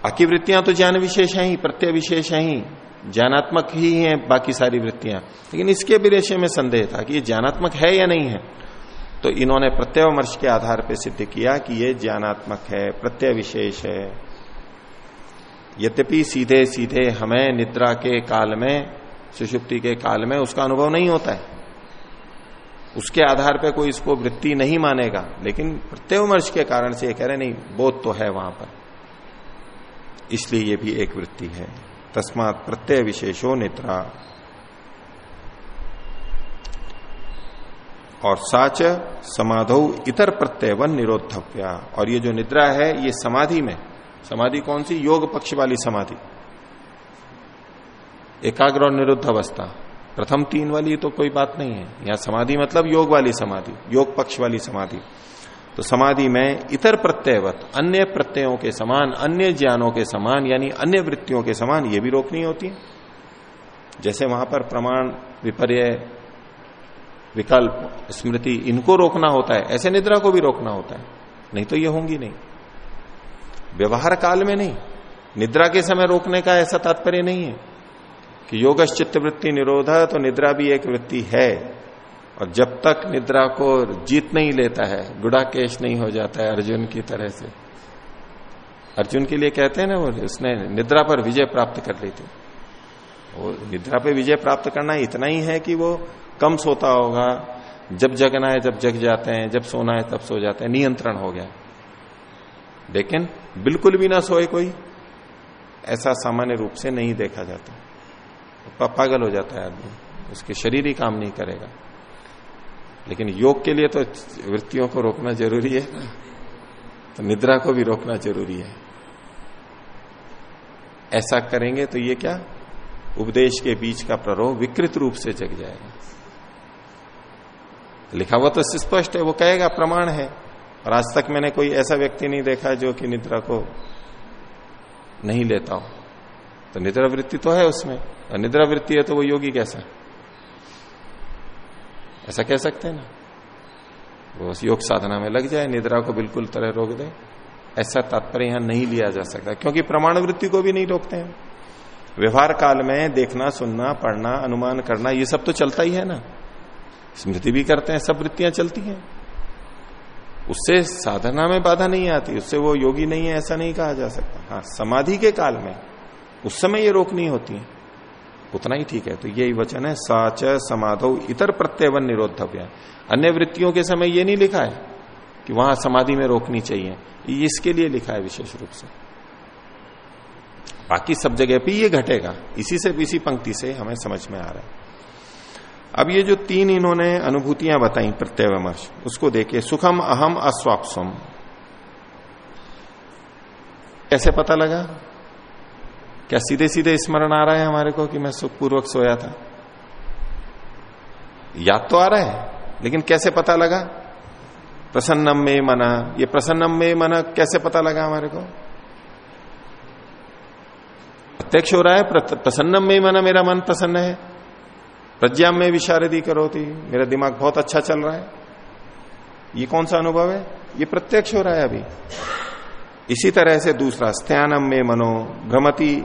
बाकी वृत्तियाँ तो ज्ञान विशेष है ही, प्रत्यय विशेष है ही। ज्ञानात्मक ही है बाकी सारी वृत्तियाँ। लेकिन इसके भी रेशे में संदेह था कि ये ज्ञानात्मक है या नहीं है। तो इन्होंने प्रत्यवमर्श के आधार पर सिद्ध किया कि ये ज्ञानात्मक है, प्रत्यय विशेष है। यद्यपि सीधे सीधे हमें निद्रा के काल में सुषुप्ति के काल में उसका अनुभव नहीं होता है। उसके आधार पर कोई इसको वृत्ति नहीं मानेगा, लेकिन प्रत्यवमर्श के कारण से ये कह रहे नहीं, बोध तो है वहाँ पर। इसलिए ये भी एक वृत्ति है। तस्मात प्रत्यय विशेषो निद्रा और साच समाधो इतर प्रत्यय वन निरोधव्या। और ये जो निद्रा है, ये समाधि में, समाधि कौन सी? योग पक्ष वाली समाधि। एकाग्र और निरुद्ध अवस्था। प्रथम तीन वाली तो कोई बात नहीं है। यहाँ समाधि मतलब योग वाली समाधि, योग पक्ष वाली समाधि। तो समाधि में इतर प्रत्ययवत, अन्य प्रत्ययों के समान, अन्य ज्ञानों के समान, यानी अन्य वृत्तियों के समान ये भी रोकनी होती है। जैसे वहाँ पर प्रमाण, विपर्य, विकल्प, स्मृति, इनको रोकना होता है। ऐसे निद्रा को भी रोकना होता है। नहीं तो ये होंगी नहीं। व्यवहार काल में नहीं। निद्रा के समय रोकने का ऐसा तात्पर्य नहीं है। कि योग चित्त वृत्ति निरोध तो निद्रा भी एक वृत्ति है। और जब तक निद्रा को जीत नहीं लेता है गुड़ा केश नहीं हो जाता है अर्जुन की तरह से। अर्जुन के लिए कहते हैं ना, वो उसने निद्रा पर विजय प्राप्त कर ली थी। वो निद्रा पे विजय प्राप्त करना इतना ही है कि वो कम सोता होगा। जब जगना है, जब जग जाते हैं, जब सोना है, तब सो जाते हैं। नियंत्रण हो गया। लेकिन बिल्कुल भी ना सोए कोई, ऐसा सामान्य रूप से नहीं देखा जाता। पागल हो जाता है आदमी। उसके शरीर ही काम नहीं करेगा। लेकिन योग के लिए तो वृत्तियों को रोकना ज़रूरी है तो निद्रा को भी रोकना ज़रूरी है। ऐसा करेंगे तो ये क्या? उपदेश के बीच का प्ररोह विकृत रूप से जग जाएगा। लिखा हुआ तो स्पष्ट है, वो कहेगा प्रमाण है। और आज तक मैंने कोई ऐसा व्यक्ति नहीं देखा जो कि निद्रा को नहीं लेता हो। तो निद्रा वृत्ति तो है उसमें। और निद्रा वृत्ति है तो वो योगी कैसा ऐसा कह सकते हैं ना? वो योग साधना में लग जाए, निद्रा को बिल्कुल तरह रोक दे। ऐसा तात्पर्य यहाँ नहीं लिया जा सकता, क्योंकि प्रमाण वृत्ति को भी नहीं रोकते हैं। व्यवहार काल में देखना, सुनना, पढ़ना, अनुमान करना, ये सब तो चलता ही है ना? स्मृति भी करते हैं, सब वृत्तियाँ चलती हैं। उससे साधना में बाधा नहीं आती, उससे वो योगी नहीं है, ऐसा नहीं कहा जा सकता। हाँ समाधि के काल में उस समय ये रोकनी होती है। उतना ही ठीक है। तो यही वचन है, साच समाधो इतर प्रत्यवन निरोधव्य। अन्य वृत्तियों के समय ये नहीं लिखा है कि वहाँ समाधि में रोकनी चाहिए। इसके लिए लिखा है विशेष रूप से। बाकी सब जगह पे ये घटेगा। इसी से, इसी पंक्ति से हमें समझ में आ रहा है। अब ये जो तीन इन्होंने अनुभूतियाँ बताई प्रत्यय विमर्श, उसको देखिए। सुखम, अहम, अस्वापसम। कैसे पता लगा? क्या सीधे सीधे स्मरण आ रहा है हमारे को कि मैं सुखपूर्वक सोया था? याद तो आ रहा है, लेकिन कैसे पता लगा? प्रसन्नम में मना। ये प्रसन्नम में मना कैसे पता लगा हमारे को? प्रत्यक्ष हो रहा है प्रसन्नम में मना मेरा मन प्रसन्न है। प्रज्ञा में विशारदी करो थी मेरा दिमाग बहुत अच्छा चल रहा है। ये कौन सा अनुभव है? ये प्रत्यक्ष हो रहा है अभी। इसी तरह से दूसरा स्त्यानम में मनो भ्रमति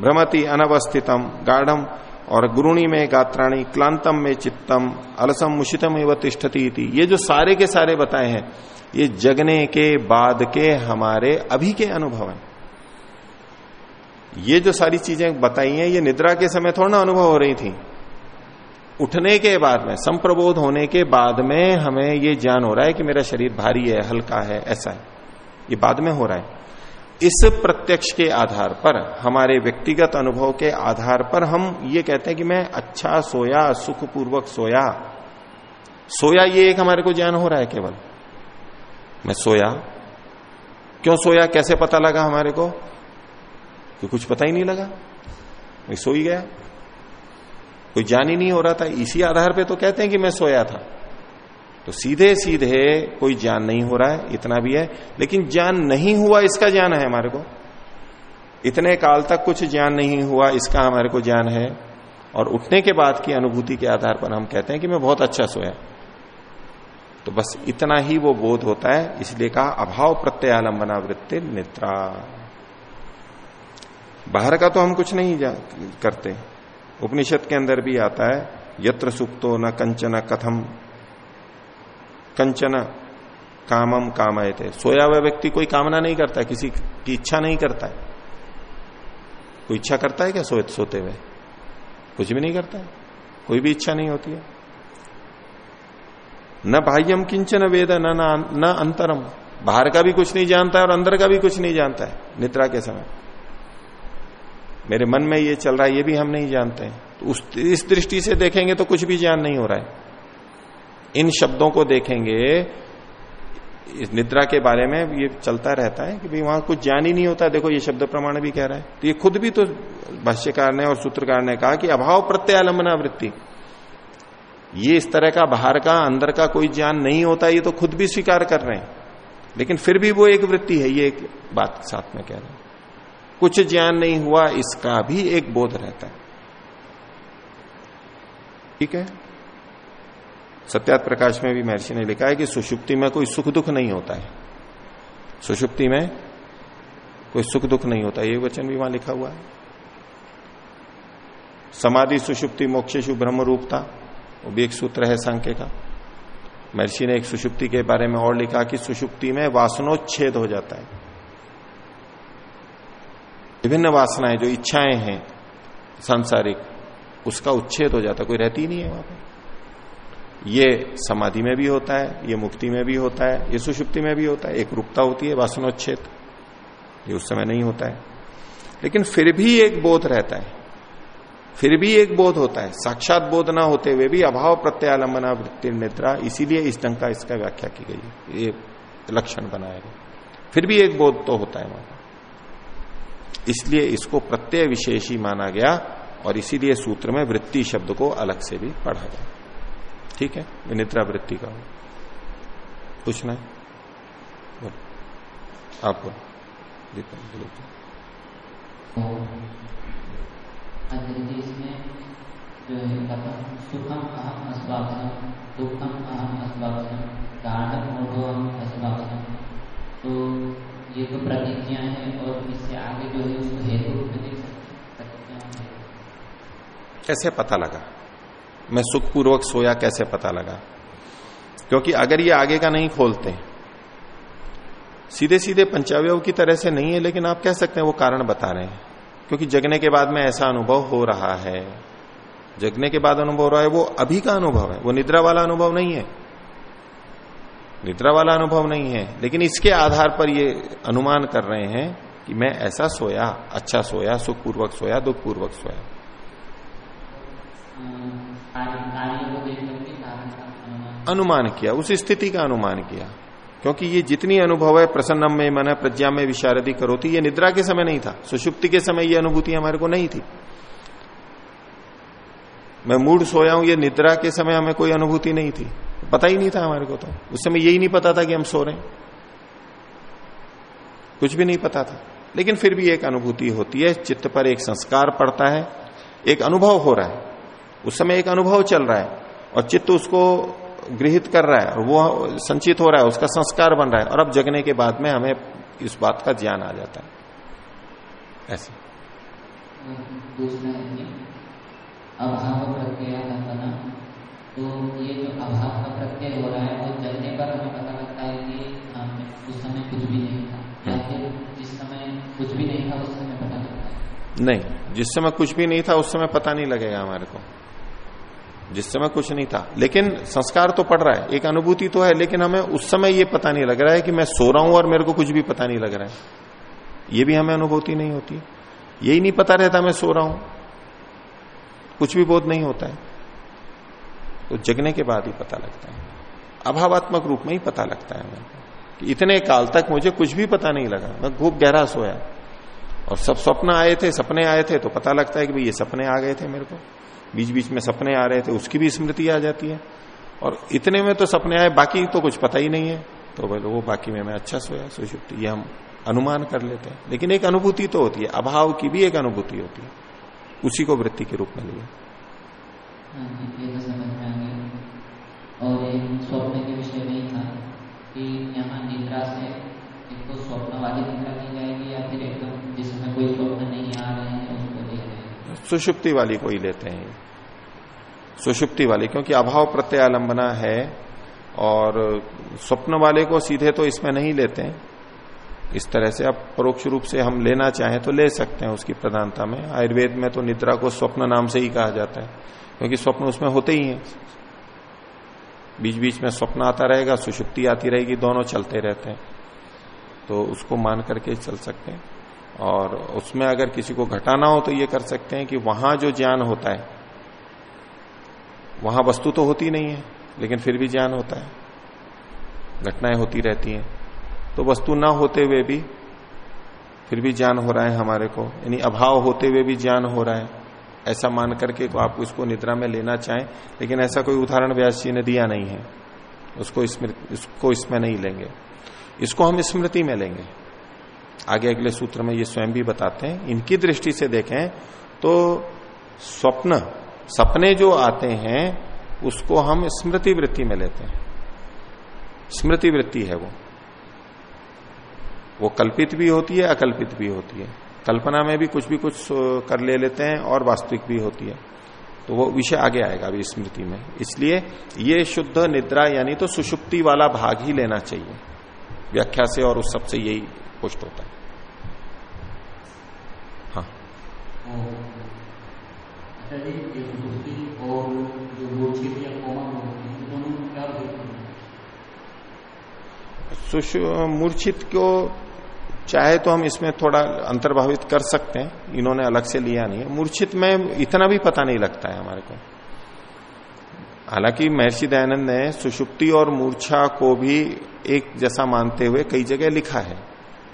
भ्रमति अनवस्थितम, गाढ़म, और गुरुणी में गात्राणी क्लांतम में चित्तम, अलसम मुशितम एवं तिष्ठती ये जो सारे के सारे बताए हैं, ये जगने के, बाद के, हमारे, अभी के अनुभव हैं। ये जो सारी चीज़ें बताई हैं, ये निद्रा के समय थोड़ा ना अनुभव हो रही थी। उठने के बाद में, संप्रबोध होने के बाद में हमें ये ज्ञान हो रहा है कि मेरा शरीर भारी है, हल्का है, ऐसा है। ये बाद में हो रहा है। इस प्रत्यक्ष के आधार पर, हमारे व्यक्तिगत अनुभव के आधार पर हम ये कहते हैं कि मैं अच्छा सोया, सुखपूर्वक सोया। सोया ये एक हमारे को ज्ञान हो रहा है केवल। मैं सोया। क्यों सोया? कैसे पता लगा हमारे को? कि कुछ पता ही नहीं लगा। मैं सो ही गया। कोई ज्ञान ही नहीं हो रहा था। इसी आधार पे तो कहते हैं कि मैं सोया था। तो सीधे सीधे कोई ज्ञान नहीं हो रहा है, इतना भी है। लेकिन ज्ञान नहीं हुआ, इसका ज्ञान है हमारे को। इतने काल तक कुछ ज्ञान नहीं हुआ, इसका हमारे को ज्ञान है। और उठने के बाद की अनुभूति के आधार पर हम कहते हैं कि मैं बहुत अच्छा सोया। तो बस इतना ही वो बोध होता है, इसलिए कहा, अभाव प्रत्यालंबना वृत्ति निद्रा। बाहर का तो हम कुछ नहीं करते। उपनिषद के अंदर भी आता है यत्र सुप्तो न कंचन कथम कंचन कामम कामय थे सोया हुआ व्यक्ति कोई कामना नहीं करता किसी की इच्छा नहीं करता है। कोई इच्छा करता है क्या सो, सोते हुए? कुछ भी नहीं करता है। कोई भी इच्छा नहीं होती है। न बाह्यम किंचन वेद न न अंतरम। बाहर का भी कुछ नहीं जानता है और अंदर का भी कुछ नहीं जानता है निद्रा के समय। मेरे मन में ये चल रहा है, ये भी हम नहीं जानते तो उस, इस दृष्टि से देखेंगे तो कुछ भी ज्ञान नहीं हो रहा है। इन शब्दों को देखेंगे, इस निद्रा के बारे में ये चलता रहता है कि भाई वहाँ कुछ ज्ञान ही नहीं होता। देखो, ये शब्द प्रमाण भी कह रहा है। तो ये खुद भी तो भाष्यकार ने और सूत्रकार ने कहा कि अभाव प्रत्यालंबना वृत्ति। ये इस तरह का बाहर का, अंदर का कोई ज्ञान नहीं होता, ये तो खुद भी स्वीकार कर रहे हैं। लेकिन फिर भी वो एक वृत्ति है, ये एक बात साथ में कह रहे हैं। कुछ ज्ञान नहीं हुआ, इसका भी एक बोध रहता है। ठीक है? सत्यात प्रकाश में भी महर्षि ने लिखा है कि सुषुप्ति में कोई सुख दुख नहीं होता है। सुषुप्ति में कोई सुख दुख नहीं होता, ये वचन भी वहाँ लिखा हुआ है। समाधि सुषुप्ति मोक्षेशु ब्रह्म रूपता, वो भी एक सूत्र है सांख्य का। महर्षि ने एक सुषुप्ति के बारे में और लिखा कि सुषुप्ति में वासनोच्छेद हो जाता है। विभिन्न वासनाएँ, जो इच्छाएँ हैं, सांसारिक, उसका उच्छेद हो जाता कोई रहती नहीं है वहाँ पर ये समाधि में भी होता है, ये मुक्ति में भी होता है, ये सुषुप्ति में भी होता है, एक रूपता होती है, वासनोच्छेद। ये उस समय नहीं होता है। लेकिन फिर भी एक बोध रहता है। फिर भी एक बोध होता है। साक्षात बोध ना होते हुए भी अभाव प्रत्यालंबना वृत्ति निद्रा, इसीलिए इस ढंग का इसका व्याख्या की गई ये लक्षण बनाया गया। फिर भी एक बोध तो होता है वहाँ इसलिए इसको प्रत्यय विशेषी माना गया और इसीलिए सूत्र में वृत्ति शब्द को अलग से भी पढ़ा गया। ठीक है? ये निद्रा वृत्ति का पूछना है? बोलो। आप है अहम तो ये तो प्रतिज्ञा है और इससे आगे जो है उसको हेतु रूप में देख सकते कैसे पता लगा? मैं सुखपूर्वक सोया कैसे पता लगा? क्योंकि अगर ये आगे का नहीं खोलते सीधे सीधे पंचावय की तरह से नहीं है, लेकिन आप कह सकते हैं वो कारण बता रहे हैं। क्योंकि जगने के बाद में ऐसा अनुभव हो रहा है। जगने के बाद अनुभव हो रहा है, वो अभी का अनुभव है। वो निद्रा वाला अनुभव नहीं है। निद्रा वाला अनुभव नहीं है। लेकिन इसके आधार पर ये अनुमान कर रहे हैं कि मैं ऐसा सोया अच्छा सोया, सुखपूर्वक सोया, दुखपूर्वक सोया। अनुमान किया, उस स्थिति का अनुमान किया। क्योंकि ये जितनी अनुभव है, प्रसन्नम में मन, प्रज्ञा में विशारदी करोती, ये निद्रा के समय नहीं था। सुषुप्ति के समय ये अनुभूति हमारे को नहीं थी। मैं मूड सोया हूँ, ये निद्रा के समय हमें कोई अनुभूति नहीं थी। पता ही नहीं था हमारे को तो। उस समय यही नहीं पता था कि हम सो रहे कुछ भी नहीं पता था। लेकिन फिर भी एक अनुभूति होती है, चित्त पर एक संस्कार पड़ता है, एक अनुभव हो रहा है। उस समय एक अनुभव चल रहा है और चित्त उसको गृहित कर रहा है और वो संचित हो रहा है, उसका संस्कार बन रहा है और अब जगने के बाद में हमें इस बात का ज्ञान आ जाता है। ऐसे। दूसरा है। अभाव प्रत्यय का तो ये जो अभाव का प्रत्यय हो रहा है वो जगने पर हमें पता लगता है कि उस समय कुछ भी नहीं था। या फिर जिस समय कुछ भी नहीं था, उस समय पता लगता है। नहीं, जिस समय कुछ भी नहीं था, उस समय पता नहीं लगेगा हमारे को। जिस समय कुछ नहीं था। लेकिन संस्कार तो पड़ रहा है, एक अनुभूति तो है, लेकिन हमें उस समय ये पता नहीं लग रहा है कि मैं सो रहा हूँ और मेरे को कुछ भी पता नहीं लग रहा है। ये भी हमें अनुभूति नहीं होती। यही नहीं पता रहता मैं सो रहा हूँ। कुछ भी बोध नहीं होता है। तो जगने के बाद ही पता लगता है। अभावात्मक रूप में ही पता लगता है। को कि इतने काल तक मुझे कुछ भी पता नहीं लगा। मैं खूब गहरा सोया। और सब स्वप्न आए थे, सपने आए थे तो पता लगता है कि भाई ये सपने आ गए थे मेरे को। बीच बीच में सपने आ रहे थे, उसकी भी स्मृति आ जाती है। और इतने में तो सपने आए, बाकी तो कुछ पता ही नहीं है। तो बोलो, वो बाकी में मैं अच्छा सोया सुषुप्ति ये हम अनुमान कर लेते हैं। लेकिन एक अनुभूति तो होती है। अभाव की भी एक अनुभूति होती है। उसी को वृत्ति के रूप में लिया। और स्वप्न के विषय में था कि यहाँ निद्रा से एक तो स्वप्न वाली निद्रा ली जाएगी या फिर एकदम जिसमें कोई स्वप्न नहीं आ रहे हैं उसको ले जाएँगे सुषुप्ति वाली को ही लेते हैं सुषुप्ति वाली क्योंकि अभाव प्रत्यालंबना है और स्वप्न वाले को सीधे तो इसमें नहीं लेते हैं। इस तरह से अब परोक्ष रूप से हम लेना चाहें तो ले सकते हैं उसकी प्रधानता में। आयुर्वेद में तो निद्रा को स्वप्न नाम से ही कहा जाता है, क्योंकि स्वप्न उसमें होते ही हैं। बीच बीच में स्वप्न आता रहेगा, सुषुप्ति आती रहेगी, दोनों चलते रहते हैं। तो उसको मान करके चल सकते हैं। और उसमें अगर किसी को घटाना हो तो ये कर सकते हैं कि वहाँ जो ज्ञान होता है, वहाँ वस्तु तो होती नहीं है, लेकिन फिर भी ज्ञान होता है। घटनाएँ होती रहती हैं। तो वस्तु ना होते हुए भी फिर भी ज्ञान हो रहा है हमारे को। यानी अभाव होते हुए भी ज्ञान हो रहा है। ऐसा मान करके आप इसको निद्रा में लेना चाहें, लेकिन ऐसा कोई उदाहरण व्यास जी ने दिया नहीं है। उसको इसको इसमें नहीं लेंगे। इसको हम स्मृति में लेंगे। आगे अगले सूत्र में ये स्वयं भी बताते हैं। इनकी दृष्टि से देखें तो स्वप्न, सपने जो आते हैं, उसको हम स्मृति वृत्ति में लेते हैं। स्मृति वृत्ति है वो। वो कल्पित भी होती है, अकल्पित भी होती है। कल्पना में भी कुछ भी कुछ कर ले लेते हैं और वास्तविक भी होती है। तो वो विषय आगे आएगा अभी स्मृति में। इसलिए ये शुद्ध निद्रा यानी तो सुषुप्ति वाला भाग ही लेना चाहिए। व्याख्या से और उस सबसे यही पुष्ट होता है। हाँ। मूर्छित को चाहे तो हम इसमें थोड़ा अंतर्भावित कर सकते हैं, इन्होंने अलग से लिया नहीं है। मूर्छित में इतना भी पता नहीं लगता है हमारे को। हालाँकि महर्षि दयानंद ने सुषुप्ति और मूर्छा को भी एक जैसा मानते हुए कई जगह लिखा है।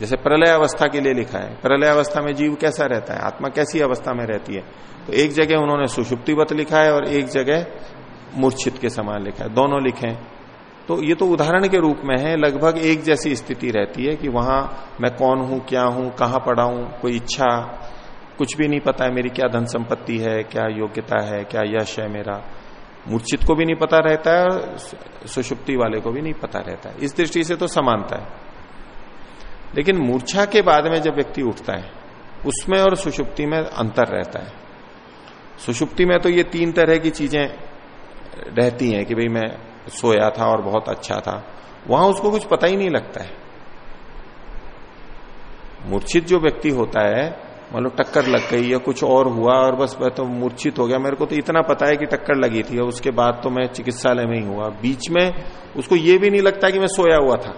जैसे प्रलय अवस्था के लिए लिखा है। प्रलय अवस्था में जीव कैसा रहता है? आत्मा कैसी अवस्था में रहती है? तो एक जगह उन्होंने सुषुप्तिवत लिखा है और एक जगह मूर्छित के समान लिखा है। दोनों लिखे हैं। तो ये तो उदाहरण के रूप में है, लगभग एक जैसी स्थिति रहती है कि वहाँ मैं कौन हूँ, क्या हूँ, कहाँ पड़ा हूँ, कोई इच्छा, कुछ भी नहीं पता है मेरी क्या धन संपत्ति है, क्या योग्यता है, क्या यश है मेरा। मूर्छित को भी नहीं पता रहता है और सुषुप्ति वाले को भी नहीं पता रहता है। इस दृष्टि से तो समानता है। लेकिन मूर्छा के बाद में जब व्यक्ति उठता है, उसमें और सुषुप्ति में अंतर रहता है। सुषुप्ति में तो ये तीन तरह की चीज़ें रहती हैं कि भाई मैं सोया था और बहुत अच्छा था, वहाँ उसको कुछ पता ही नहीं लगता है। मूर्छित जो व्यक्ति होता है, मान लो टक्कर लग गई या कुछ और हुआ और बस मैं तो मूर्छित हो गया, मेरे को तो इतना पता है कि टक्कर लगी थी, और उसके बाद तो मैं चिकित्सालय में ही हुआ। बीच में उसको ये भी नहीं लगता कि मैं सोया हुआ था।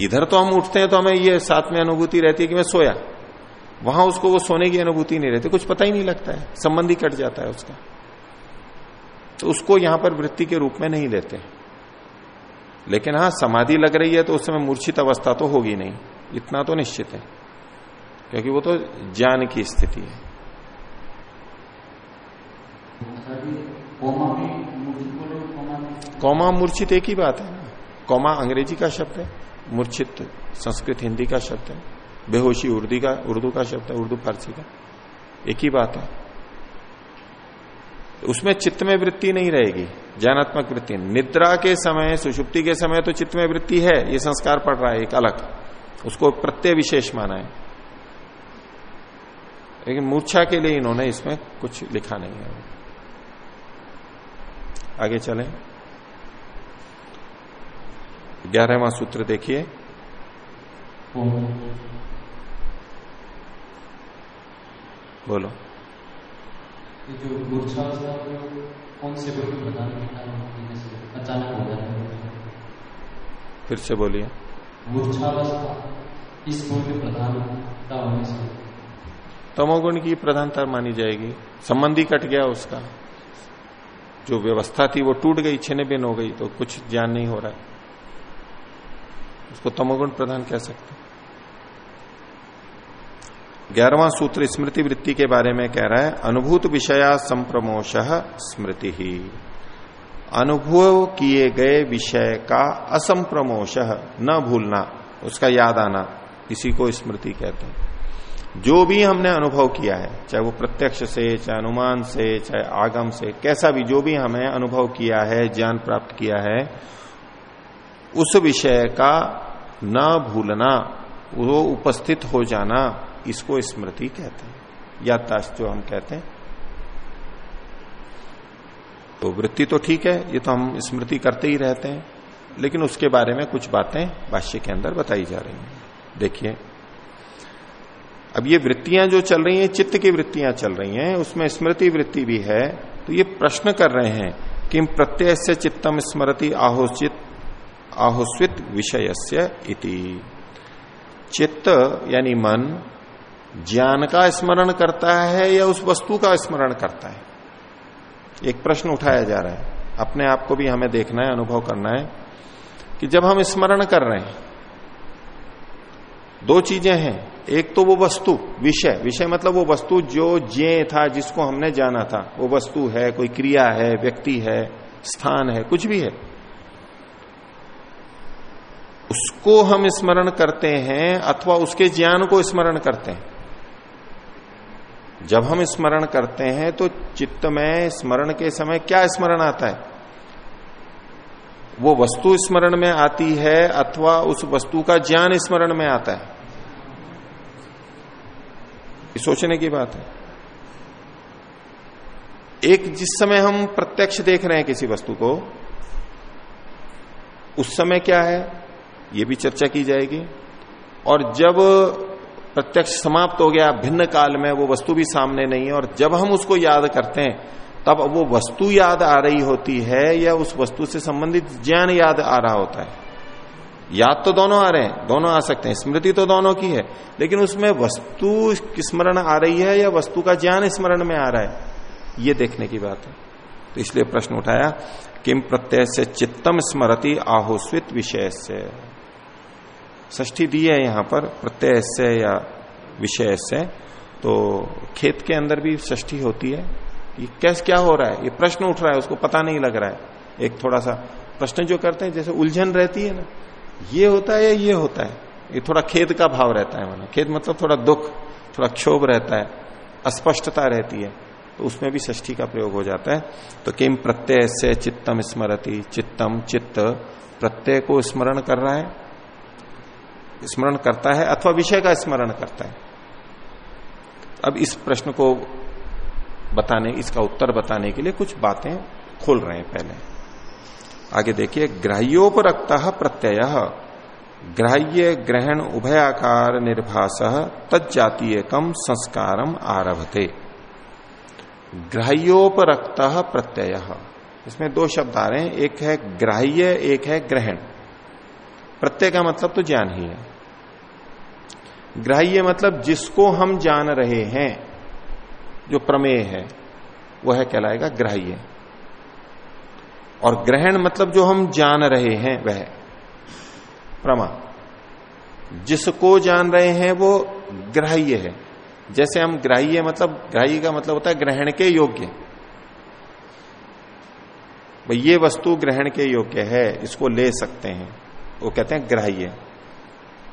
इधर तो हम उठते हैं तो हमें ये साथ में अनुभूति रहती है कि मैं सोया। वहाँ उसको वो सोने की अनुभूति नहीं रहती, कुछ पता ही नहीं लगता है, संबंध ही कट जाता है उसका। तो उसको यहाँ पर वृत्ति के रूप में नहीं लेते। लेकिन हाँ समाधि लग रही है तो उस समय मूर्छित अवस्था तो होगी नहीं। इतना तो निश्चित है। क्योंकि वो तो ज्ञान की स्थिति है। कौमा मूर्छित एक ही बात है ना। कौमा अंग्रेज़ी का शब्द है, मूर्छित संस्कृत हिंदी का शब्द है, बेहोशी उर्दू का उर्दू का शब्द है, उर्दू फारसी का। एक ही बात है। उसमें चित्त में वृत्ति नहीं रहेगी, ज्ञानात्मक वृत्ति। निद्रा के समय, सुषुप्ति के समय तो चित्त में वृत्ति है, ये संस्कार पड़ रहा है, एक अलग। उसको प्रत्यय विशेष माना है। लेकिन मूर्छा के लिए इन्होंने इसमें कुछ लिखा नहीं है। आगे चलें। ग्यारहवा सूत्र देखिए। बोलो। ये जो मूर्छावस्था को कौन से के कारण अचानक हो जाता है फिर से बोलिए। मूर्छावस्था इस गुण के प्रधानता होने से? तमोगुण की प्रधानता मानी जाएगी। संबंधी कट गया उसका। जो व्यवस्था थी वो टूट गई छिन्न भिन्न हो गई तो कुछ ज्ञान नहीं हो रहा है। उसको तमोगुण प्रधान कह सकते ग्यारहवां सूत्र स्मृति वृत्ति के बारे में कह रहा है, अनुभूत विषया संप्रमोश स्मृति। ही अनुभव किए गए विषय का असंप्रमोश, न भूलना, उसका याद आना, इसी को स्मृति कहते हैं। जो भी हमने अनुभव किया है, चाहे वो प्रत्यक्ष से, चाहे अनुमान से, चाहे आगम से, कैसा भी जो भी हमें अनुभव किया है, ज्ञान प्राप्त किया है, उस विषय का न भूलना, वो उपस्थित हो जाना इसको स्मृति कहते हैं। याददाश्त जो हम कहते हैं। तो वृत्ति तो ठीक है, ये तो हम स्मृति करते ही रहते हैं। लेकिन उसके बारे में कुछ बातें भाष्य के अंदर बताई जा रही हैं। देखिए, अब ये वृत्तियाँ जो चल रही हैं, चित्त की वृत्तियाँ चल रही हैं, उसमें स्मृति वृत्ति भी है। तो ये प्रश्न कर रहे हैं कि प्रत्यय से चित्तम स्मृति आहोचित आहोस्वित विषय इति। चित्त यानी मन ज्ञान का स्मरण करता है या उस वस्तु का स्मरण करता है? एक प्रश्न उठाया जा रहा है। अपने आप को भी हमें देखना है, अनुभव करना है कि जब हम स्मरण कर रहे हैं, दो चीज़ें हैं। एक तो वो वस्तु, विषय। विषय मतलब वो वस्तु जो जे था, जिसको हमने जाना था। वो वस्तु है, कोई क्रिया है, व्यक्ति है, स्थान है, कुछ भी है। उसको हम स्मरण करते हैं अथवा उसके ज्ञान को स्मरण करते हैं। जब हम स्मरण करते हैं तो चित्त में स्मरण के समय क्या स्मरण आता है? वो वस्तु स्मरण में आती है अथवा उस वस्तु का ज्ञान स्मरण में आता है? ये सोचने की बात है। एक जिस समय हम प्रत्यक्ष देख रहे हैं किसी वस्तु को, उस समय क्या है? ये भी चर्चा की जाएगी। और जब प्रत्यक्ष समाप्त हो गया, भिन्न काल में, वो वस्तु भी सामने नहीं है, और जब हम उसको याद करते हैं, तब वो वस्तु याद आ रही होती है, या उस वस्तु से संबंधित ज्ञान याद आ रहा होता है। याद तो दोनों आ रहे हैं, दोनों आ सकते हैं, स्मृति तो दोनों की है, लेकिन उसमें वस्तु स्मरण आ रही है, या वस्तु का ज्ञान स्मरण में आ रहा है, ये देखने की बात है। तो इसलिए प्रश्न उठाया किम प्रत्यय से चित्तम स्मृति आहोस्वित विषय से ष्ठी दी है यहाँ पर, प्रत्यय से या विषय से तो खेत के अंदर भी ष्ठी होती है। ये कैसे क्या हो रहा है? ये प्रश्न उठ रहा है, उसको पता नहीं लग रहा है। एक थोड़ा सा प्रश्न जो करते हैं, जैसे उलझन रहती है ना, ये होता है या ये होता है? ये थोड़ा खेद का भाव रहता है माना। खेद मतलब थोड़ा दुख, थोड़ा क्षोभ रहता है, अस्पष्टता रहती है तो उसमें भी ष्ठी का प्रयोग हो जाता है। तो किम प्रत्यय से चित्तम स्मरति, चित्तम चित्त, प्रत्यय को स्मरण कर रहा है। स्मरण करता है अथवा विषय का स्मरण करता है। अब इस प्रश्न को बताने, इसका उत्तर बताने के लिए कुछ बातें खोल रहे हैं पहले। आगे देखिए, ग्राह्योपरक्त प्रत्यय, ग्राह्य ग्रहण उभयाकार निर्भास तजातीय कम संस्कारम आरभते। ग्राह्योपरक्त प्रत्यय। इसमें दो शब्द आ रहे हैं, एक है ग्राह्य, एक है ग्रहण। प्रत्यय का मतलब तो ज्ञान ही है। ग्राह्य मतलब जिसको हम जान रहे हैं, जो प्रमेय है, वह कहलाएगा ग्राह्य। और ग्रहण मतलब जो हम जान रहे हैं, वह प्रमा। जिसको जान रहे हैं, वो ग्राह्य है। जैसे हम ग्राह्य मतलब ग्राह्य का मतलब होता है ग्रहण के योग्य। भाई ये वस्तु ग्रहण के योग्य है, इसको ले सकते हैं। वो कहते हैं ग्राह्य।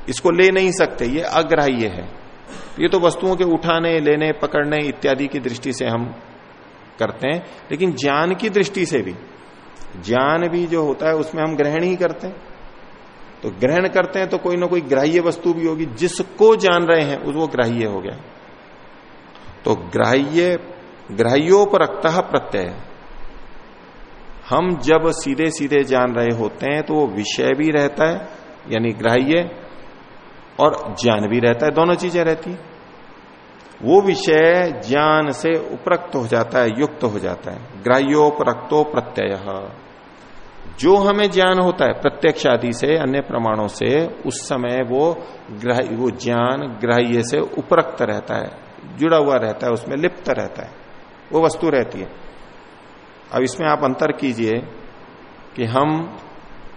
इसको ले नहीं सकते, ये अग्राह्य है। ये तो वस्तुओं के उठाने, लेने, पकड़ने इत्यादि की दृष्टि से हम करते हैं, लेकिन ज्ञान की दृष्टि से भी, ज्ञान भी जो होता है उसमें हम ग्रहण ही करते हैं। तो ग्रहण करते हैं तो कोई ना कोई ग्राह्य वस्तु भी होगी, जिसको जान रहे हैं, उस वो ग्राह्य हो गया। तो ग्राह्य, ग्राह्योपरक्ता प्रत्यय। हम जब सीधे सीधे जान रहे होते हैं तो वो विषय भी रहता है, यानी ग्राह्य और ज्ञान भी रहता है, दोनों चीज़ें रहती वो विषय ज्ञान से उपरक्त हो जाता है, युक्त हो जाता है। ग्राह्योपरक्तो प्रत्यय। जो हमें ज्ञान होता है, प्रत्यक्ष आदि से, अन्य प्रमाणों से, उस समय वो वो ज्ञान ग्राह्य से उपरक्त रहता है, जुड़ा हुआ रहता है, उसमें लिप्त रहता है। वो वस्तु रहती है। अब इसमें आप अंतर कीजिए कि हम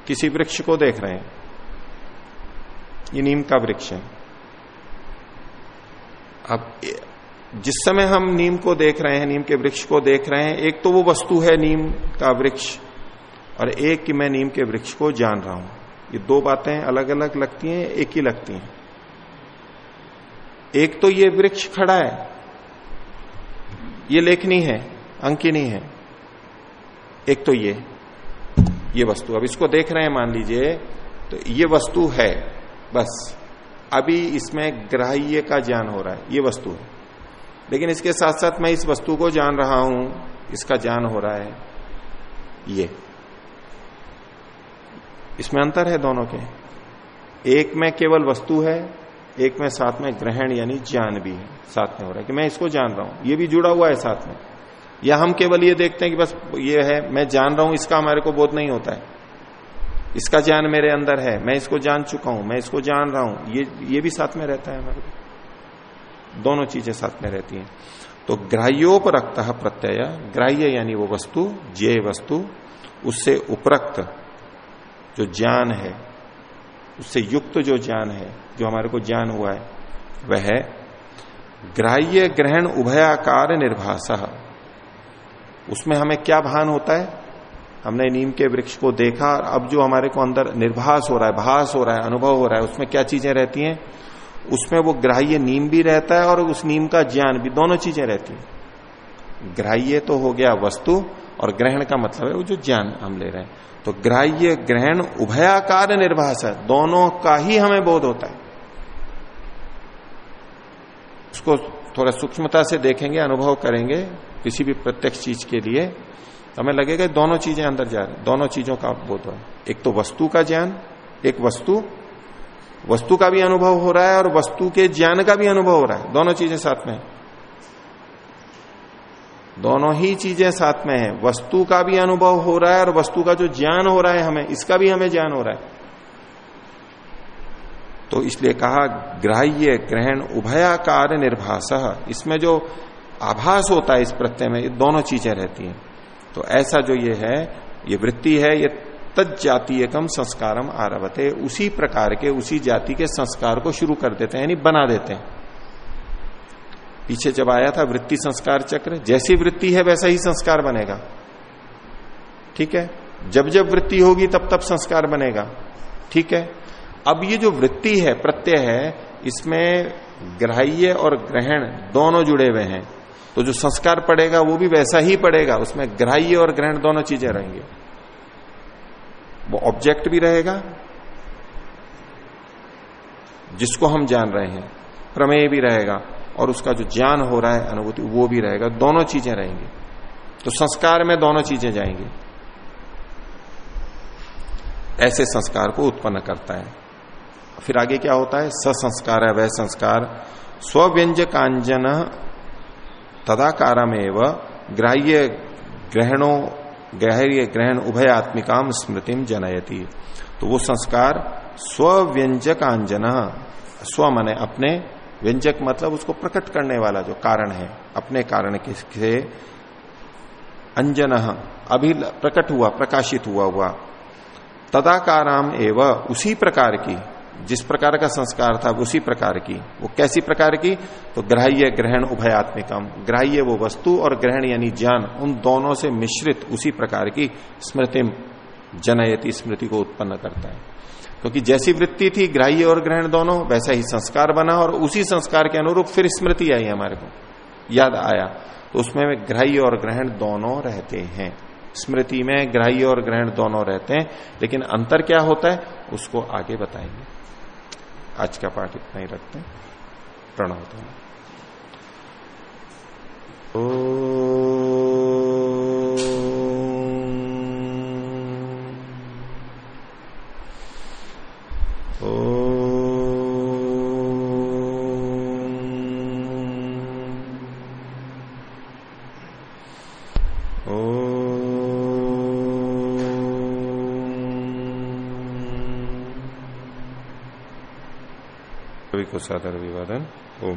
किसी वृक्ष को देख रहे हैं। ये नीम का वृक्ष है। अब जिस समय हम नीम को देख रहे हैं, नीम के वृक्ष को देख रहे हैं, एक तो वो वस्तु है नीम का वृक्ष, और एक कि मैं नीम के वृक्ष को जान रहा हूँ। ये दो बातें अलग अलग लगती हैं, एक ही लगती हैं। एक तो ये वृक्ष खड़ा है, ये लेखनी है, अंकिनी है। एक तो ये ये वस्तु। अब इसको देख रहे हैं, मान लीजिए तो ये वस्तु है। बस। अभी इसमें ग्राह्य का ज्ञान हो रहा है, ये वस्तु है। लेकिन इसके साथ साथ मैं इस वस्तु को जान रहा हूँ, इसका ज्ञान हो रहा है, ये। इसमें अंतर है दोनों के। एक में केवल वस्तु है, एक में साथ में ग्रहण, यानी ज्ञान भी है। साथ में हो रहा है कि मैं इसको जान रहा हूँ, ये भी जुड़ा हुआ है साथ में। या हम केवल ये देखते हैं कि बस ये है, मैं जान रहा हूँ, इसका हमारे को बोध नहीं होता है। इसका ज्ञान मेरे अंदर है, मैं इसको जान चुका हूँ, मैं इसको जान रहा हूँ। ये ये भी साथ में रहता है हमारे दोनों चीज़ें साथ में रहती हैं। तो ग्राह्योपरक्त प्रत्यय, ग्राह्य यानी वो वस्तु जे वस्तु, उससे उपरक्त जो ज्ञान है, उससे युक्त जो ज्ञान है, जो हमारे को ज्ञान हुआ है, वह ग्राह्य ग्रहण उभयाकार निर्भाष उसमें हमें क्या भान होता है? हमने नीम के वृक्ष को देखा और अब जो हमारे को अंदर निर्भास हो रहा है, भास हो रहा है, अनुभव हो रहा है, उसमें क्या चीज़ें रहती हैं? उसमें वो ग्राह्य नीम भी रहता है और उस नीम का ज्ञान भी, दोनों चीज़ें रहती हैं। ग्राह्य तो हो गया वस्तु और ग्रहण का मतलब है वो जो ज्ञान हम ले रहे हैं। तो ग्राह्य, ग्रहण, उभयाकार निर्भाष है, दोनों का ही हमें बोध होता है। उसको थोड़ा सूक्ष्मता से देखेंगे, अनुभव करेंगे किसी भी प्रत्यक्ष चीज़ के लिए। तो हमें लगेगा दोनों चीज़ें अंदर जा रही दोनों चीज़ों का बोध हो एक तो वस्तु का ज्ञान, एक वस्तु। वस्तु का भी अनुभव हो रहा है और वस्तु के ज्ञान का भी अनुभव हो रहा है। दोनों चीज़ें साथ में दोनों ही चीज़ें साथ में है। वस्तु का भी अनुभव हो रहा है और वस्तु का जो ज्ञान हो रहा है हमें, इसका भी हमें ज्ञान हो रहा है। तो इसलिए कहा, ग्राह्य ग्रहण उभयाकार निर्भाष इसमें जो आभास होता है इस प्रत्यय में, ये दोनों चीज़ें रहती हैं। तो ऐसा जो ये है, ये वृत्ति है, ये तज जातीय कम संस्कारम आरभते, उसी प्रकार के, उसी जाति के संस्कार को शुरू कर देते हैं, यानी बना देते हैं। पीछे जब आया था वृत्ति संस्कार चक्र, जैसी वृत्ति है वैसा ही संस्कार बनेगा। ठीक है? जब जब वृत्ति होगी तब तब संस्कार बनेगा। ठीक है? अब ये जो वृत्ति है, प्रत्यय है, इसमें ग्राह्य और ग्रहण दोनों जुड़े हुए हैं। तो जो संस्कार पड़ेगा वो भी वैसा ही पड़ेगा, उसमें ग्राह्य और ग्रहण दोनों चीज़ें रहेंगे। वो ऑब्जेक्ट भी रहेगा, जिसको हम जान रहे हैं, प्रमेय भी रहेगा, और उसका जो ज्ञान हो रहा है, अनुभूति, वो भी रहेगा, दोनों चीज़ें रहेंगी। तो संस्कार में दोनों चीज़ें जाएँगी। ऐसे संस्कार को उत्पन्न करता है। फिर आगे क्या होता है? ससंस्कार है वह संस्कार स्व्यंजकांजन तदाकारमेव ग्राह्य ग्रहणों, ग्राह्य ग्रहण उभयात्मिकाम स्मृतिम जनयती। तो वो संस्कार स्व्यंजकांजन स्व मने अपने, व्यंजक मतलब उसको प्रकट करने वाला जो कारण है, अपने कारण के से अंजन, अभी प्रकट हुआ, प्रकाशित हुआ हुआ। तदाकाराम एवं, उसी प्रकार की जिस प्रकार का संस्कार था, उसी प्रकार की। वो कैसी प्रकार की? तो ग्राह्य, ग्रहण, उभयात्मिकम। ग्राह्य वो वस्तु और ग्रहण यानी ज्ञान, उन दोनों से मिश्रित, उसी प्रकार की स्मृति जनयति, स्मृति को उत्पन्न करता है। क्योंकि जैसी वृत्ति थी, ग्राह्य और ग्रहण दोनों, वैसा ही संस्कार बना और उसी संस्कार के अनुरूप फिर स्मृति आई हमारे को। याद आया तो उसमें ग्राह्य और ग्रहण दोनों रहते हैं। स्मृति में ग्राह्य और ग्रहण दोनों रहते हैं, लेकिन अंतर क्या होता है, उसको आगे बताएँगे। आज का पाठ इतना ही रखते हैं। प्रणव तो कवि सादर अभिवादन। ओम